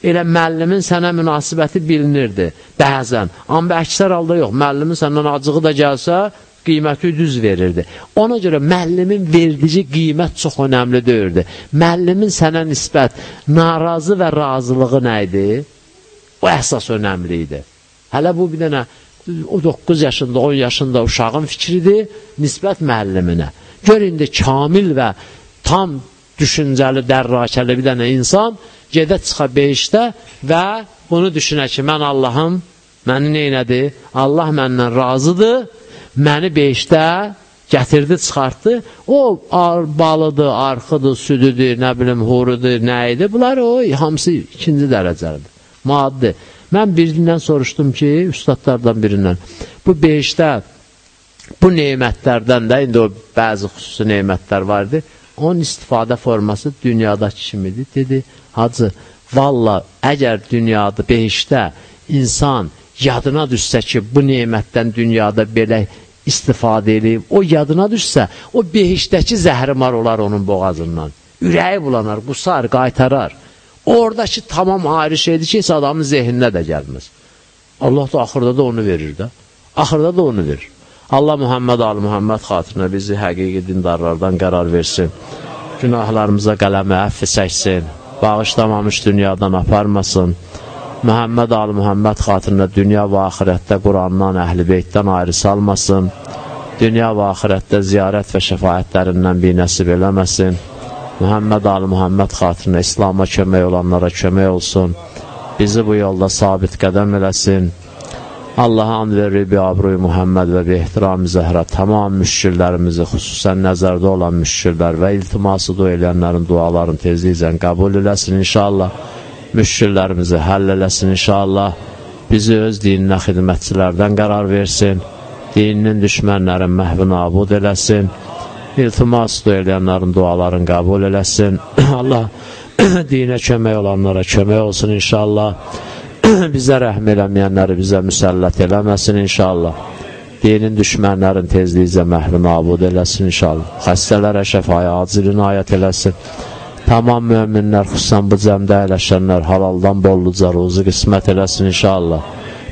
elə müəllimin sənə münasibəti bilinirdi bəzən. Amma əksər halda yox. Müəllimin səndən acığı da gəlsə, qiyməti düz verirdi. Ona görə müəllimin verdiyi qiymət çox önəmli deyirdi. Müəllimin sənə nisbət narazı və razılığı nə idi? O əsas önəmli idi. Hələ bu bir dənə o 9 yaşında, 10 yaşında uşağın fikridir nisbət müəlliminə. Gör indi kamil və tam düşüncəli, dərrakəli bir dənə insan gedə çıxa beşdə və bunu düşünə ki, mən Allahım, məni neynədi? Allah məndən razıdır, məni beşdə gətirdi, çıxartdı. O ar, balıdır, arxıdır, südüdür, nə bilim, hurudur, nə idi? Bunlar o hamısı ikinci dərəcəlidir. Maddi. Mən birindən soruşdum ki, üstadlardan birindən, bu beşdə bu neymətlərdən də, indi o bəzi xüsusi neymətlər vardı, onun istifadə forması dünyadakı kimidir. Dedi, hacı, valla əgər dünyada, beşdə insan yadına düşsə ki, bu neymətdən dünyada belə istifadə edib, o yadına düşsə, o behişdəki zəhrimar olar onun boğazından. Ürəyi bulanar, qusar, qaytarar. Oradakı tamam ayrı şeydir ki, heç adamın zehninə də gəlməz. Allah da axırda da onu verir də. Axırda da onu verir. Allah Muhammed Ali Muhammed xatirinə bizi həqiqi dindarlardan qərar versin. Günahlarımıza qələmi əffi çəksin. Bağışlamamış dünyadan aparmasın. Muhammed Ali Muhammed xatirinə dünya və axirətdə Qurandan, əhl-i beytdən ayrı salmasın. Dünya və axirətdə ziyarət və şəfayətlərindən bir nəsib eləməsin. Muhammed Ali Muhammed xatirinə İslama kömək olanlara kömək olsun. Bizi bu yolda sabit qədəm eləsin. Allaha and verir bi abruy Muhammed və bi ehtiram zəhrə tamam müşkillərimizi, xüsusən nəzərdə olan müşkillər və iltiması dua eləyənlərin dualarını tezliklə qəbul eləsin inşallah. Müşkillərimizi həll eləsin inşallah. Bizi öz dininə xidmətçilərdən qərar versin. Dininin düşmənlərin məhvini abud eləsin iltimas eləyənlərin dualarını qəbul eləsin. [clears throat] Allah [clears throat] dinə kömək olanlara kömək olsun inşallah. [clears throat] bizə rəhm eləməyənləri bizə müsəllət eləməsin inşallah. Dinin düşmənlərin tezliyicə məhvi nabud eləsin inşallah. Xəstələrə şəfaya acilin ayət eləsin. Tamam müminlər, xüsusən bu cəmdə əyləşənlər halaldan bolluca ruzu qismət eləsin inşallah.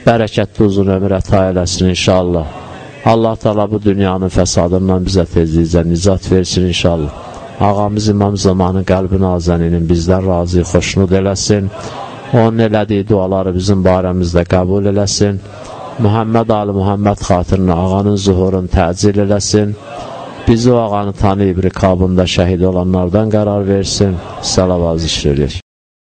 Bərəkətli uzun ömür əta eləsin inşallah. Allah Teala bu dünyanın fəsadından bizə tezliklə nicat versin inşallah. Ağamız İmam Zamanın qəlbi nazəninin bizdən razı, xoşnud eləsin. Onun elədiyi duaları bizim barəmizdə qəbul eləsin. Muhammed Ali Muhammed xatirinə ağanın zuhurunu təcil eləsin. Bizi o ağanı tanıyıb rikabında şəhid olanlardan qərar versin. Salavat zikr eləyək.